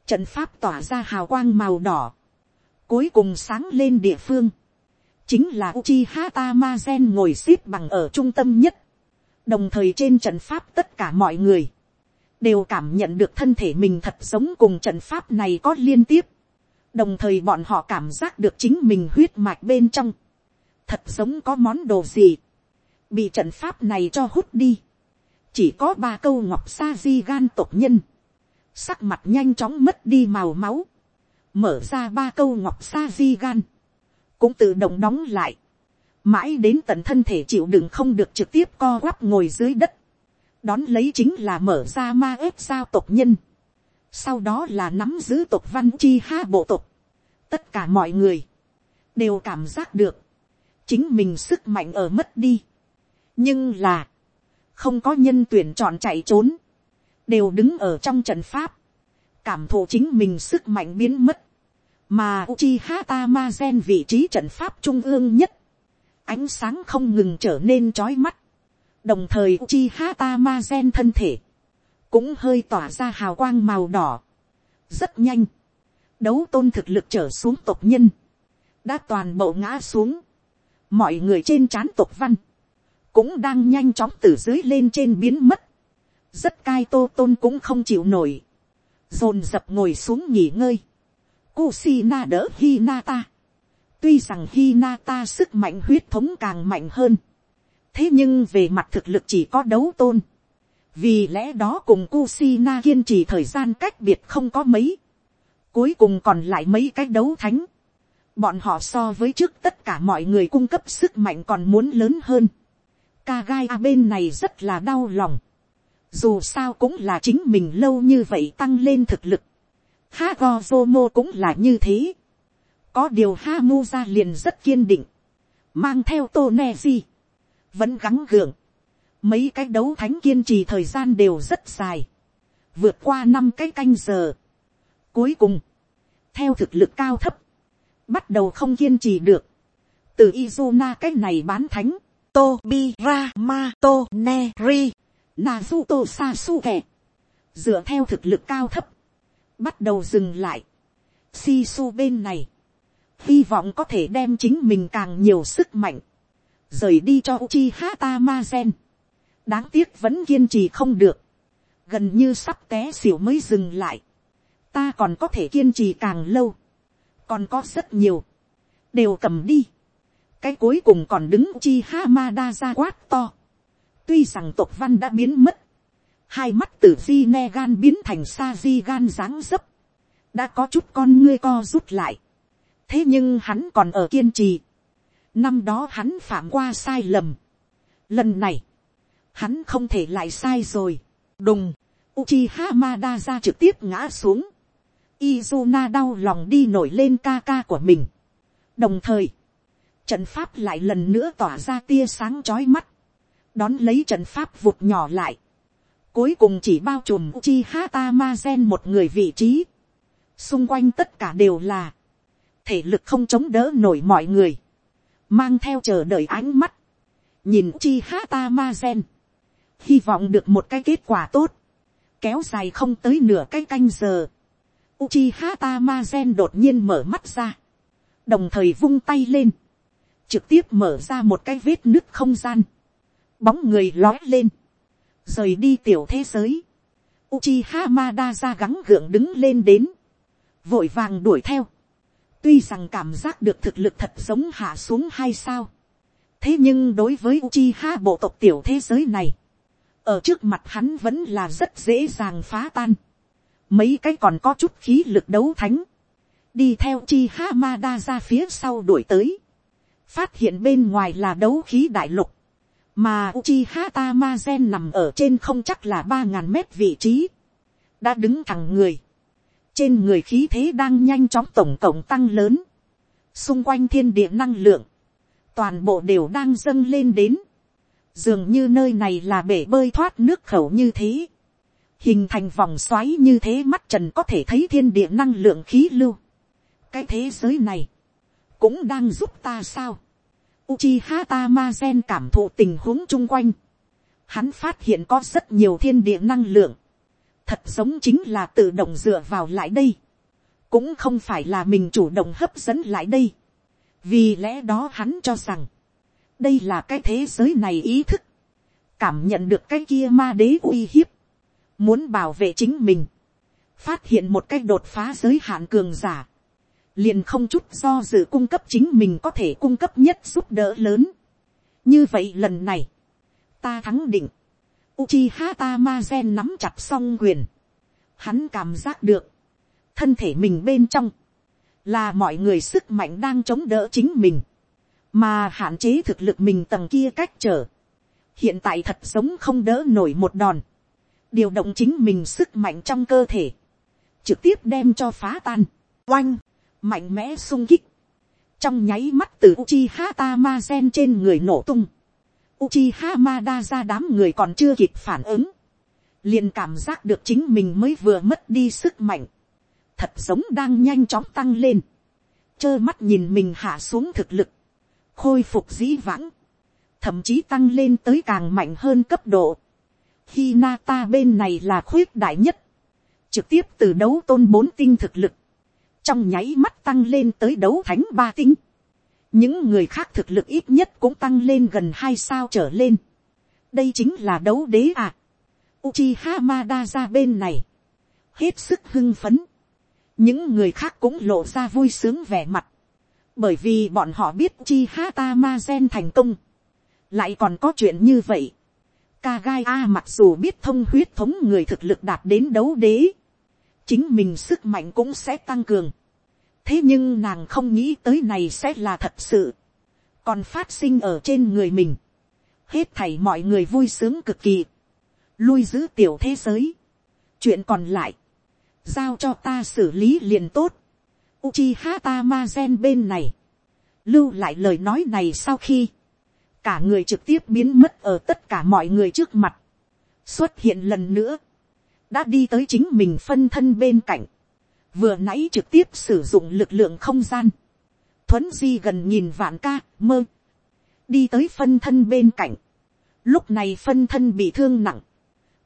trận pháp tỏa ra hào quang màu đỏ, cuối cùng sáng lên địa phương, chính là Uchiha Tamazen ngồi xếp bằng ở trung tâm nhất, đồng thời trên trận pháp tất cả mọi người, đều cảm nhận được thân thể mình thật giống cùng trận pháp này có liên tiếp, đồng thời bọn họ cảm giác được chính mình huyết mạch bên trong, thật giống có món đồ gì, bị trận pháp này cho hút đi, chỉ có ba câu ngọc sa di gan tộc nhân, sắc mặt nhanh chóng mất đi màu máu, mở ra ba câu ngọc sa di gan, cũng tự động đóng lại, mãi đến tận thân thể chịu đựng không được trực tiếp co quắp ngồi dưới đất, đón lấy chính là mở ra ma ếp sao tộc nhân, sau đó là nắm giữ tộc văn chi ha bộ tộc, tất cả mọi người đều cảm giác được, chính mình sức mạnh ở mất đi, nhưng là, không có nhân tuyển chọn chạy trốn, đều đứng ở trong trận pháp, cảm thụ chính mình sức mạnh biến mất, mà Uchiha Tamazen vị trí trận pháp trung ương nhất, ánh sáng không ngừng trở nên trói mắt, đồng thời Uchiha Tamazen thân thể, cũng hơi tỏa ra hào quang màu đỏ, rất nhanh, đấu tôn thực lực trở xuống tộc nhân, đã toàn bộ ngã xuống, mọi người trên trán tộc văn, cũng đang nhanh chóng từ dưới lên trên biến mất, rất cai tô tôn cũng không chịu nổi, dồn dập ngồi xuống nghỉ ngơi, Kusina đỡ Hinata, tuy rằng Hinata sức mạnh huyết thống càng mạnh hơn, thế nhưng về mặt thực lực chỉ có đấu tôn, vì lẽ đó cùng Kusina kiên trì thời gian cách biệt không có mấy, cuối cùng còn lại mấy cái đấu thánh, bọn họ so với trước tất cả mọi người cung cấp sức mạnh còn muốn lớn hơn. Kagai bên này rất là đau lòng. Dù sao cũng là chính mình lâu như vậy tăng lên thực lực. Hagozomo cũng là như thế. Có điều Hamuza liền rất kiên định. Mang theo tô. Vẫn gắng gượng. Mấy cái đấu thánh kiên trì thời gian đều rất dài. Vượt qua năm cái canh giờ. Cuối cùng. Theo thực lực cao thấp. Bắt đầu không kiên trì được. Từ Izuna cái này bán thánh. Tobiramato Neri. Naruto Sasuke. Dựa theo thực lực cao thấp. Bắt đầu dừng lại. si su bên này. Hy vọng có thể đem chính mình càng nhiều sức mạnh. Rời đi cho Uchi Hata Ma Gen. Đáng tiếc vẫn kiên trì không được. Gần như sắp té xỉu mới dừng lại. Ta còn có thể kiên trì càng lâu. Còn có rất nhiều. Đều cầm đi. Cái cuối cùng còn đứng uchi Mada ra quát to Tuy rằng tộc văn đã biến mất. Hai mắt từ di ne gan biến thành sa di gan dáng dấp. Đã có chút con ngươi co rút lại. Thế nhưng hắn còn ở kiên trì. Năm đó hắn phạm qua sai lầm. Lần này. Hắn không thể lại sai rồi. Đùng. Uchiha hamada ra trực tiếp ngã xuống. Izuna đau lòng đi nổi lên ca ca của mình. Đồng thời, trận pháp lại lần nữa tỏa ra tia sáng chói mắt đón lấy trận pháp vụt nhỏ lại, cuối cùng chỉ bao trùm chi hata ma gen một người vị trí, xung quanh tất cả đều là, thể lực không chống đỡ nổi mọi người, mang theo chờ đợi ánh mắt, nhìn chi hata ma gen, hy vọng được một cái kết quả tốt, kéo dài không tới nửa cái canh giờ, Uchiha Tamazen đột nhiên mở mắt ra. Đồng thời vung tay lên. Trực tiếp mở ra một cái vết nứt không gian. Bóng người lói lên, rời đi tiểu thế giới, Uchiha Madara gắng gượng đứng lên đến, vội vàng đuổi theo, tuy rằng cảm giác được thực lực thật giống hạ xuống hay sao, thế nhưng đối với Uchiha bộ tộc tiểu thế giới này, ở trước mặt hắn vẫn là rất dễ dàng phá tan, mấy cái còn có chút khí lực đấu thánh, đi theo chi ha ra phía sau đuổi tới, phát hiện bên ngoài là đấu khí đại lục, mà Uchiha Tamazen nằm ở trên không chắc là ba ngàn mét vị trí, đã đứng thẳng người, trên người khí thế đang nhanh chóng tổng cộng tăng lớn, xung quanh thiên địa năng lượng, toàn bộ đều đang dâng lên đến, dường như nơi này là bể bơi thoát nước khẩu như thế, hình thành vòng xoáy như thế mắt trần có thể thấy thiên địa năng lượng khí lưu, cái thế giới này, cũng đang giúp ta sao, Uchiha Tamazen cảm thụ tình huống chung quanh. Hắn phát hiện có rất nhiều thiên địa năng lượng. Thật giống chính là tự động dựa vào lại đây. Cũng không phải là mình chủ động hấp dẫn lại đây. Vì lẽ đó hắn cho rằng. Đây là cái thế giới này ý thức. Cảm nhận được cái kia ma đế uy hiếp. Muốn bảo vệ chính mình. Phát hiện một cách đột phá giới hạn cường giả liền không chút do dự cung cấp chính mình có thể cung cấp nhất giúp đỡ lớn. như vậy lần này, ta thắng định, Uchiha Tamazen nắm chặt song quyền, hắn cảm giác được, thân thể mình bên trong, là mọi người sức mạnh đang chống đỡ chính mình, mà hạn chế thực lực mình tầng kia cách trở, hiện tại thật sống không đỡ nổi một đòn, điều động chính mình sức mạnh trong cơ thể, trực tiếp đem cho phá tan, oanh, mạnh mẽ sung kích, trong nháy mắt từ Uchiha Tamazen trên người nổ tung, Uchiha Mada ra đám người còn chưa kịp phản ứng, liền cảm giác được chính mình mới vừa mất đi sức mạnh, thật giống đang nhanh chóng tăng lên, trơ mắt nhìn mình hạ xuống thực lực, khôi phục dĩ vãng, thậm chí tăng lên tới càng mạnh hơn cấp độ. Hinata bên này là khuyết đại nhất, trực tiếp từ đấu tôn bốn tinh thực lực, trong nháy mắt tăng lên tới đấu thánh ba tinh. những người khác thực lực ít nhất cũng tăng lên gần hai sao trở lên. đây chính là đấu đế à. Uchiha Madara bên này, hết sức hưng phấn. những người khác cũng lộ ra vui sướng vẻ mặt. bởi vì bọn họ biết Uchiha Tamazen thành công. lại còn có chuyện như vậy. Kagai A mặc dù biết thông huyết thống người thực lực đạt đến đấu đế chính mình sức mạnh cũng sẽ tăng cường thế nhưng nàng không nghĩ tới này sẽ là thật sự, còn phát sinh ở trên người mình, hết thảy mọi người vui sướng cực kỳ, lui giữ tiểu thế giới, chuyện còn lại, giao cho ta xử lý liền tốt, Uchiha Tamazen bên này, lưu lại lời nói này sau khi, cả người trực tiếp biến mất ở tất cả mọi người trước mặt, xuất hiện lần nữa, đã đi tới chính mình phân thân bên cạnh, vừa nãy trực tiếp sử dụng lực lượng không gian, thuấn di gần nhìn vạn ca, mơ, đi tới phân thân bên cạnh, lúc này phân thân bị thương nặng,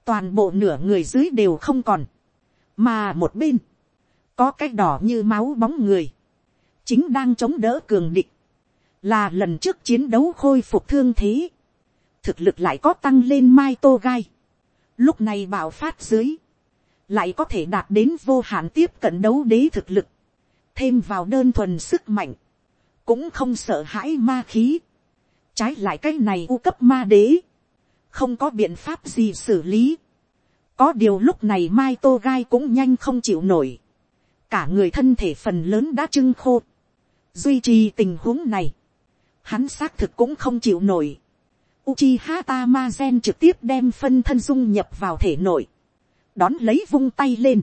toàn bộ nửa người dưới đều không còn, mà một bên, có cái đỏ như máu bóng người, chính đang chống đỡ cường địch, là lần trước chiến đấu khôi phục thương thế, thực lực lại có tăng lên mai tô gai, lúc này bảo phát dưới, lại có thể đạt đến vô hạn tiếp cận đấu đế thực lực, thêm vào đơn thuần sức mạnh, cũng không sợ hãi ma khí, trái lại cái này u cấp ma đế, không có biện pháp gì xử lý, có điều lúc này mai tô gai cũng nhanh không chịu nổi, cả người thân thể phần lớn đã trưng khô, duy trì tình huống này, hắn xác thực cũng không chịu nổi, Uchiha Tamazen trực tiếp đem phân thân dung nhập vào thể nội. Đón lấy vung tay lên.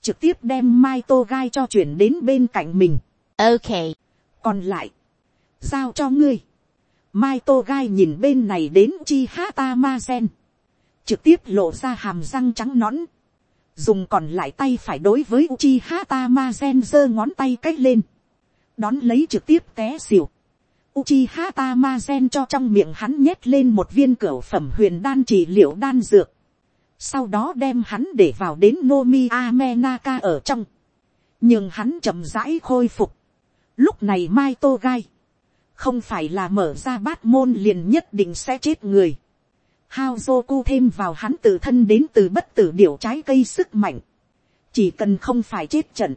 Trực tiếp đem Mai Tô Gai cho chuyển đến bên cạnh mình. Ok. Còn lại. Giao cho ngươi. Mai Tô Gai nhìn bên này đến Uchiha Tamazen. Trực tiếp lộ ra hàm răng trắng nõn. Dùng còn lại tay phải đối với Uchiha Tamazen giơ ngón tay cách lên. Đón lấy trực tiếp té xỉu Uchiha Tamazen cho trong miệng hắn nhét lên một viên cửu phẩm huyền đan trị liệu đan dược. Sau đó đem hắn để vào đến Nomi Amenaka ở trong. Nhưng hắn chậm rãi khôi phục. Lúc này Mai Tô Gai. Không phải là mở ra bát môn liền nhất định sẽ chết người. Hao Zoku thêm vào hắn tự thân đến từ bất tử điểu trái cây sức mạnh. Chỉ cần không phải chết trận.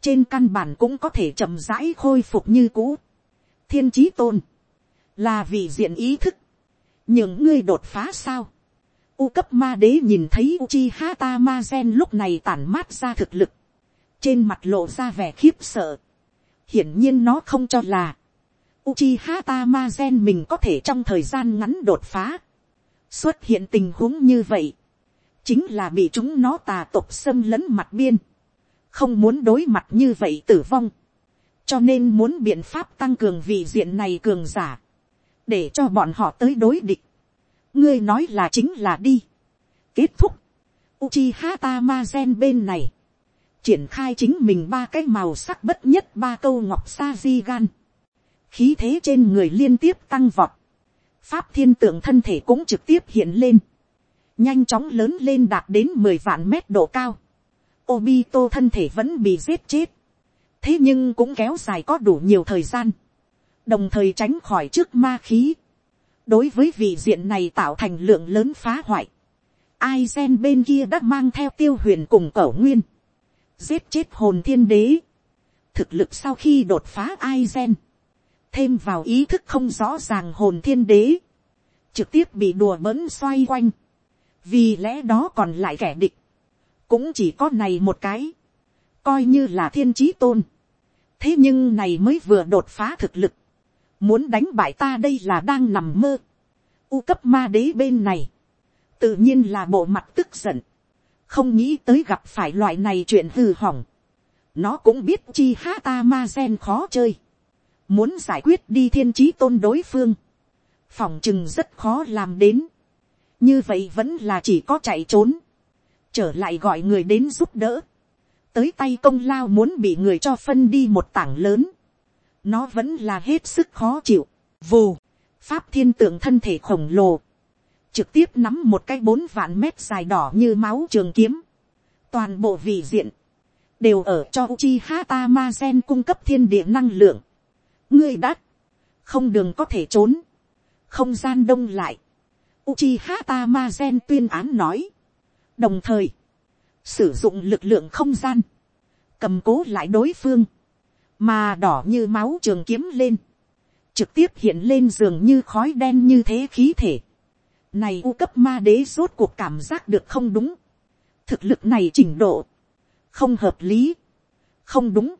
Trên căn bản cũng có thể chậm rãi khôi phục như cũ thiên trí tôn, là vì diện ý thức, những ngươi đột phá sao, u cấp ma đế nhìn thấy uchi hata ma gen lúc này tản mát ra thực lực, trên mặt lộ ra vẻ khiếp sợ, hiển nhiên nó không cho là, uchi hata ma gen mình có thể trong thời gian ngắn đột phá, xuất hiện tình huống như vậy, chính là bị chúng nó tà tộc xâm lấn mặt biên, không muốn đối mặt như vậy tử vong, cho nên muốn biện pháp tăng cường vị diện này cường giả, để cho bọn họ tới đối địch ngươi nói là chính là đi. kết thúc, Uchiha Tamazen bên này, triển khai chính mình ba cái màu sắc bất nhất ba câu ngọc sa di gan, khí thế trên người liên tiếp tăng vọt, pháp thiên tượng thân thể cũng trực tiếp hiện lên, nhanh chóng lớn lên đạt đến mười vạn mét độ cao, Obito thân thể vẫn bị giết chết, thế nhưng cũng kéo dài có đủ nhiều thời gian, đồng thời tránh khỏi trước ma khí, đối với vị diện này tạo thành lượng lớn phá hoại, ai gen bên kia đã mang theo tiêu huyền cùng cẩu nguyên, giết chết hồn thiên đế, thực lực sau khi đột phá ai gen, thêm vào ý thức không rõ ràng hồn thiên đế, trực tiếp bị đùa bỡn xoay quanh, vì lẽ đó còn lại kẻ địch, cũng chỉ có này một cái, coi như là thiên trí tôn. thế nhưng này mới vừa đột phá thực lực, muốn đánh bại ta đây là đang nằm mơ. u cấp ma đế bên này, tự nhiên là bộ mặt tức giận, không nghĩ tới gặp phải loại này chuyện hư hỏng. nó cũng biết chi ha ta ma gen khó chơi, muốn giải quyết đi thiên trí tôn đối phương, phòng chừng rất khó làm đến, như vậy vẫn là chỉ có chạy trốn, trở lại gọi người đến giúp đỡ, tới tay công lao muốn bị người cho phân đi một tảng lớn, nó vẫn là hết sức khó chịu. Vù, pháp thiên tượng thân thể khổng lồ, trực tiếp nắm một cái bốn vạn mét dài đỏ như máu trường kiếm, toàn bộ vị diện, đều ở cho Uchiha Tamazen cung cấp thiên địa năng lượng. Ngươi đắt, không đường có thể trốn, không gian đông lại. Uchiha Tamazen tuyên án nói. Đồng thời, sử dụng lực lượng không gian, cầm cố lại đối phương, mà đỏ như máu trường kiếm lên, trực tiếp hiện lên giường như khói đen như thế khí thể. Này u cấp ma đế rốt cuộc cảm giác được không đúng. Thực lực này trình độ, không hợp lý, không đúng,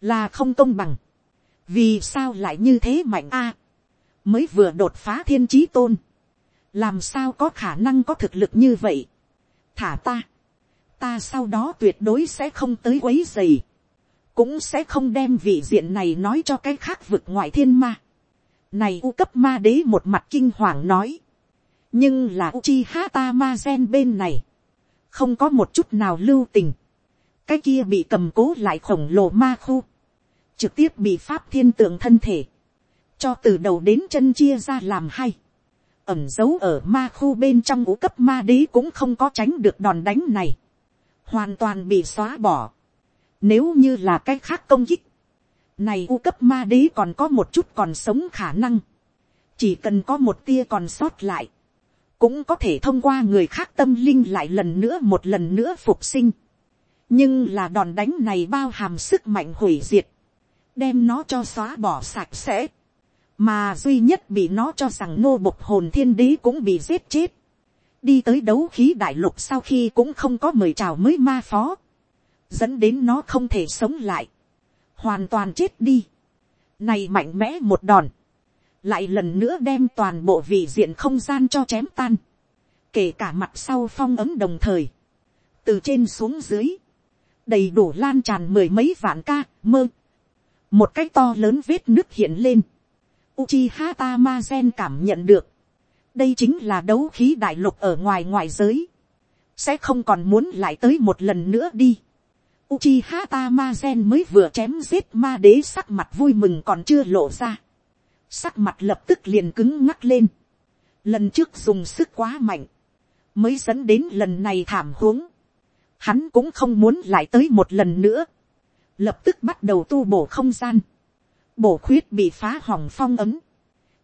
là không công bằng, vì sao lại như thế mạnh a, mới vừa đột phá thiên trí tôn, làm sao có khả năng có thực lực như vậy, thả ta, ta sau đó tuyệt đối sẽ không tới quấy dày, cũng sẽ không đem vị diện này nói cho cái khác vực ngoại thiên ma. Này u cấp ma đế một mặt kinh hoàng nói, nhưng là Uchiha Tamazen bên này, không có một chút nào lưu tình, cái kia bị cầm cố lại khổng lồ ma khu, trực tiếp bị pháp thiên tượng thân thể, cho từ đầu đến chân chia ra làm hay, ẩm giấu ở ma khu bên trong ngũ cấp ma đế cũng không có tránh được đòn đánh này, hoàn toàn bị xóa bỏ. Nếu như là cái khác công kích, này u cấp ma đế còn có một chút còn sống khả năng, chỉ cần có một tia còn sót lại, cũng có thể thông qua người khác tâm linh lại lần nữa một lần nữa phục sinh. nhưng là đòn đánh này bao hàm sức mạnh hủy diệt, đem nó cho xóa bỏ sạch sẽ, mà duy nhất bị nó cho rằng nô bộc hồn thiên đế cũng bị giết chết, đi tới đấu khí đại lục sau khi cũng không có mời chào mới ma phó, dẫn đến nó không thể sống lại, hoàn toàn chết đi. Này mạnh mẽ một đòn, lại lần nữa đem toàn bộ vị diện không gian cho chém tan, kể cả mặt sau phong ấm đồng thời, từ trên xuống dưới, đầy đủ lan tràn mười mấy vạn ca, mơ, một cái to lớn vết nước hiện lên, Uchiha Tamazen cảm nhận được, đây chính là đấu khí đại lục ở ngoài ngoại giới, sẽ không còn muốn lại tới một lần nữa đi. Uchiha Tamazen mới vừa chém giết ma đế sắc mặt vui mừng còn chưa lộ ra sắc mặt lập tức liền cứng ngắc lên. Lần trước dùng sức quá mạnh, mới dẫn đến lần này thảm huống. Hắn cũng không muốn lại tới một lần nữa. Lập tức bắt đầu tu bổ không gian. Bổ khuyết bị phá hỏng phong ấm.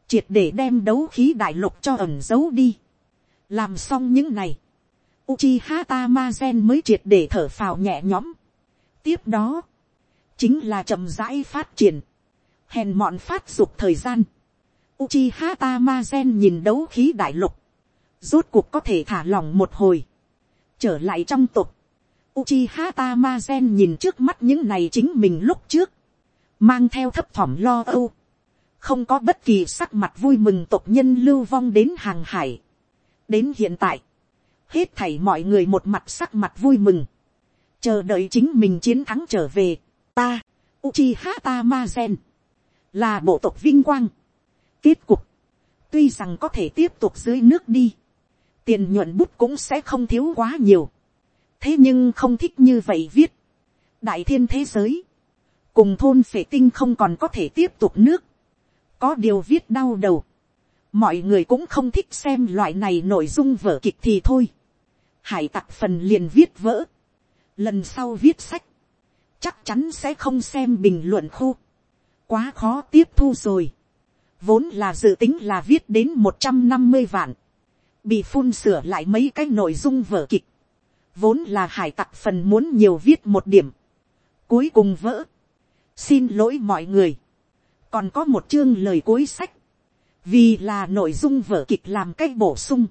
Triệt để đem đấu khí đại lục cho ẩn giấu đi. Làm xong những này. Uchiha Tamazen mới triệt để thở phào nhẹ nhõm. Tiếp đó, chính là chậm rãi phát triển hèn mọn phát dục thời gian, Uchiha Tamazen nhìn đấu khí đại lục, rốt cuộc có thể thả lỏng một hồi, trở lại trong tục, Uchiha Tamazen nhìn trước mắt những này chính mình lúc trước, mang theo thấp thỏm lo âu, không có bất kỳ sắc mặt vui mừng tộc nhân lưu vong đến hàng hải. đến hiện tại, hết thảy mọi người một mặt sắc mặt vui mừng, chờ đợi chính mình chiến thắng trở về, ta, Uchiha Tamazen, là bộ tộc vinh quang. Kết cục, tuy rằng có thể tiếp tục dưới nước đi, tiền nhuận bút cũng sẽ không thiếu quá nhiều. thế nhưng không thích như vậy viết. đại thiên thế giới, cùng thôn phệ tinh không còn có thể tiếp tục nước. có điều viết đau đầu. mọi người cũng không thích xem loại này nội dung vở kịch thì thôi. hải tặc phần liền viết vỡ lần sau viết sách, chắc chắn sẽ không xem bình luận khu quá khó tiếp thu rồi. Vốn là dự tính là viết đến một trăm năm mươi vạn. Bị phun sửa lại mấy cái nội dung vở kịch. Vốn là hải tặc phần muốn nhiều viết một điểm. Cuối cùng vỡ. Xin lỗi mọi người. Còn có một chương lời cuối sách. Vì là nội dung vở kịch làm cách bổ sung.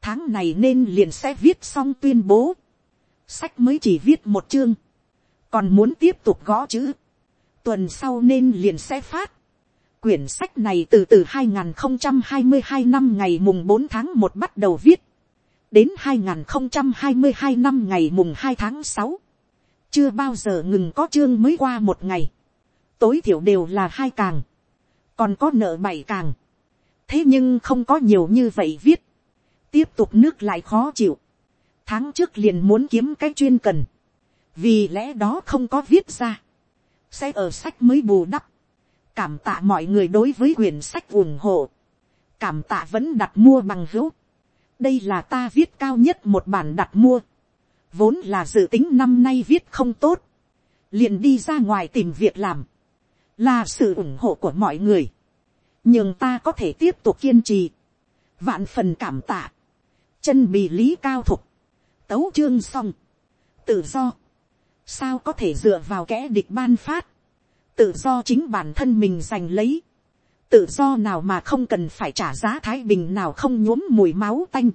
Tháng này nên liền sẽ viết xong tuyên bố. Sách mới chỉ viết một chương. Còn muốn tiếp tục gõ chữ tuần sau nên liền sẽ phát. Quyển sách này từ từ 2022 năm ngày mùng 4 tháng 1 bắt đầu viết. Đến 2022 năm ngày mùng 2 tháng 6. Chưa bao giờ ngừng có chương mới qua một ngày. Tối thiểu đều là hai càng. Còn có nợ bảy càng. Thế nhưng không có nhiều như vậy viết. Tiếp tục nước lại khó chịu. Tháng trước liền muốn kiếm cái chuyên cần. Vì lẽ đó không có viết ra sẽ ở sách mới bù đắp. cảm tạ mọi người đối với quyển sách ủng hộ. cảm tạ vẫn đặt mua bằng hữu. đây là ta viết cao nhất một bản đặt mua. vốn là dự tính năm nay viết không tốt. liền đi ra ngoài tìm việc làm. là sự ủng hộ của mọi người. nhưng ta có thể tiếp tục kiên trì. vạn phần cảm tạ. chân bị lý cao thục tấu chương xong. tự do. Sao có thể dựa vào kẻ địch ban phát, tự do chính bản thân mình giành lấy, tự do nào mà không cần phải trả giá thái bình nào không nhuốm mùi máu tanh,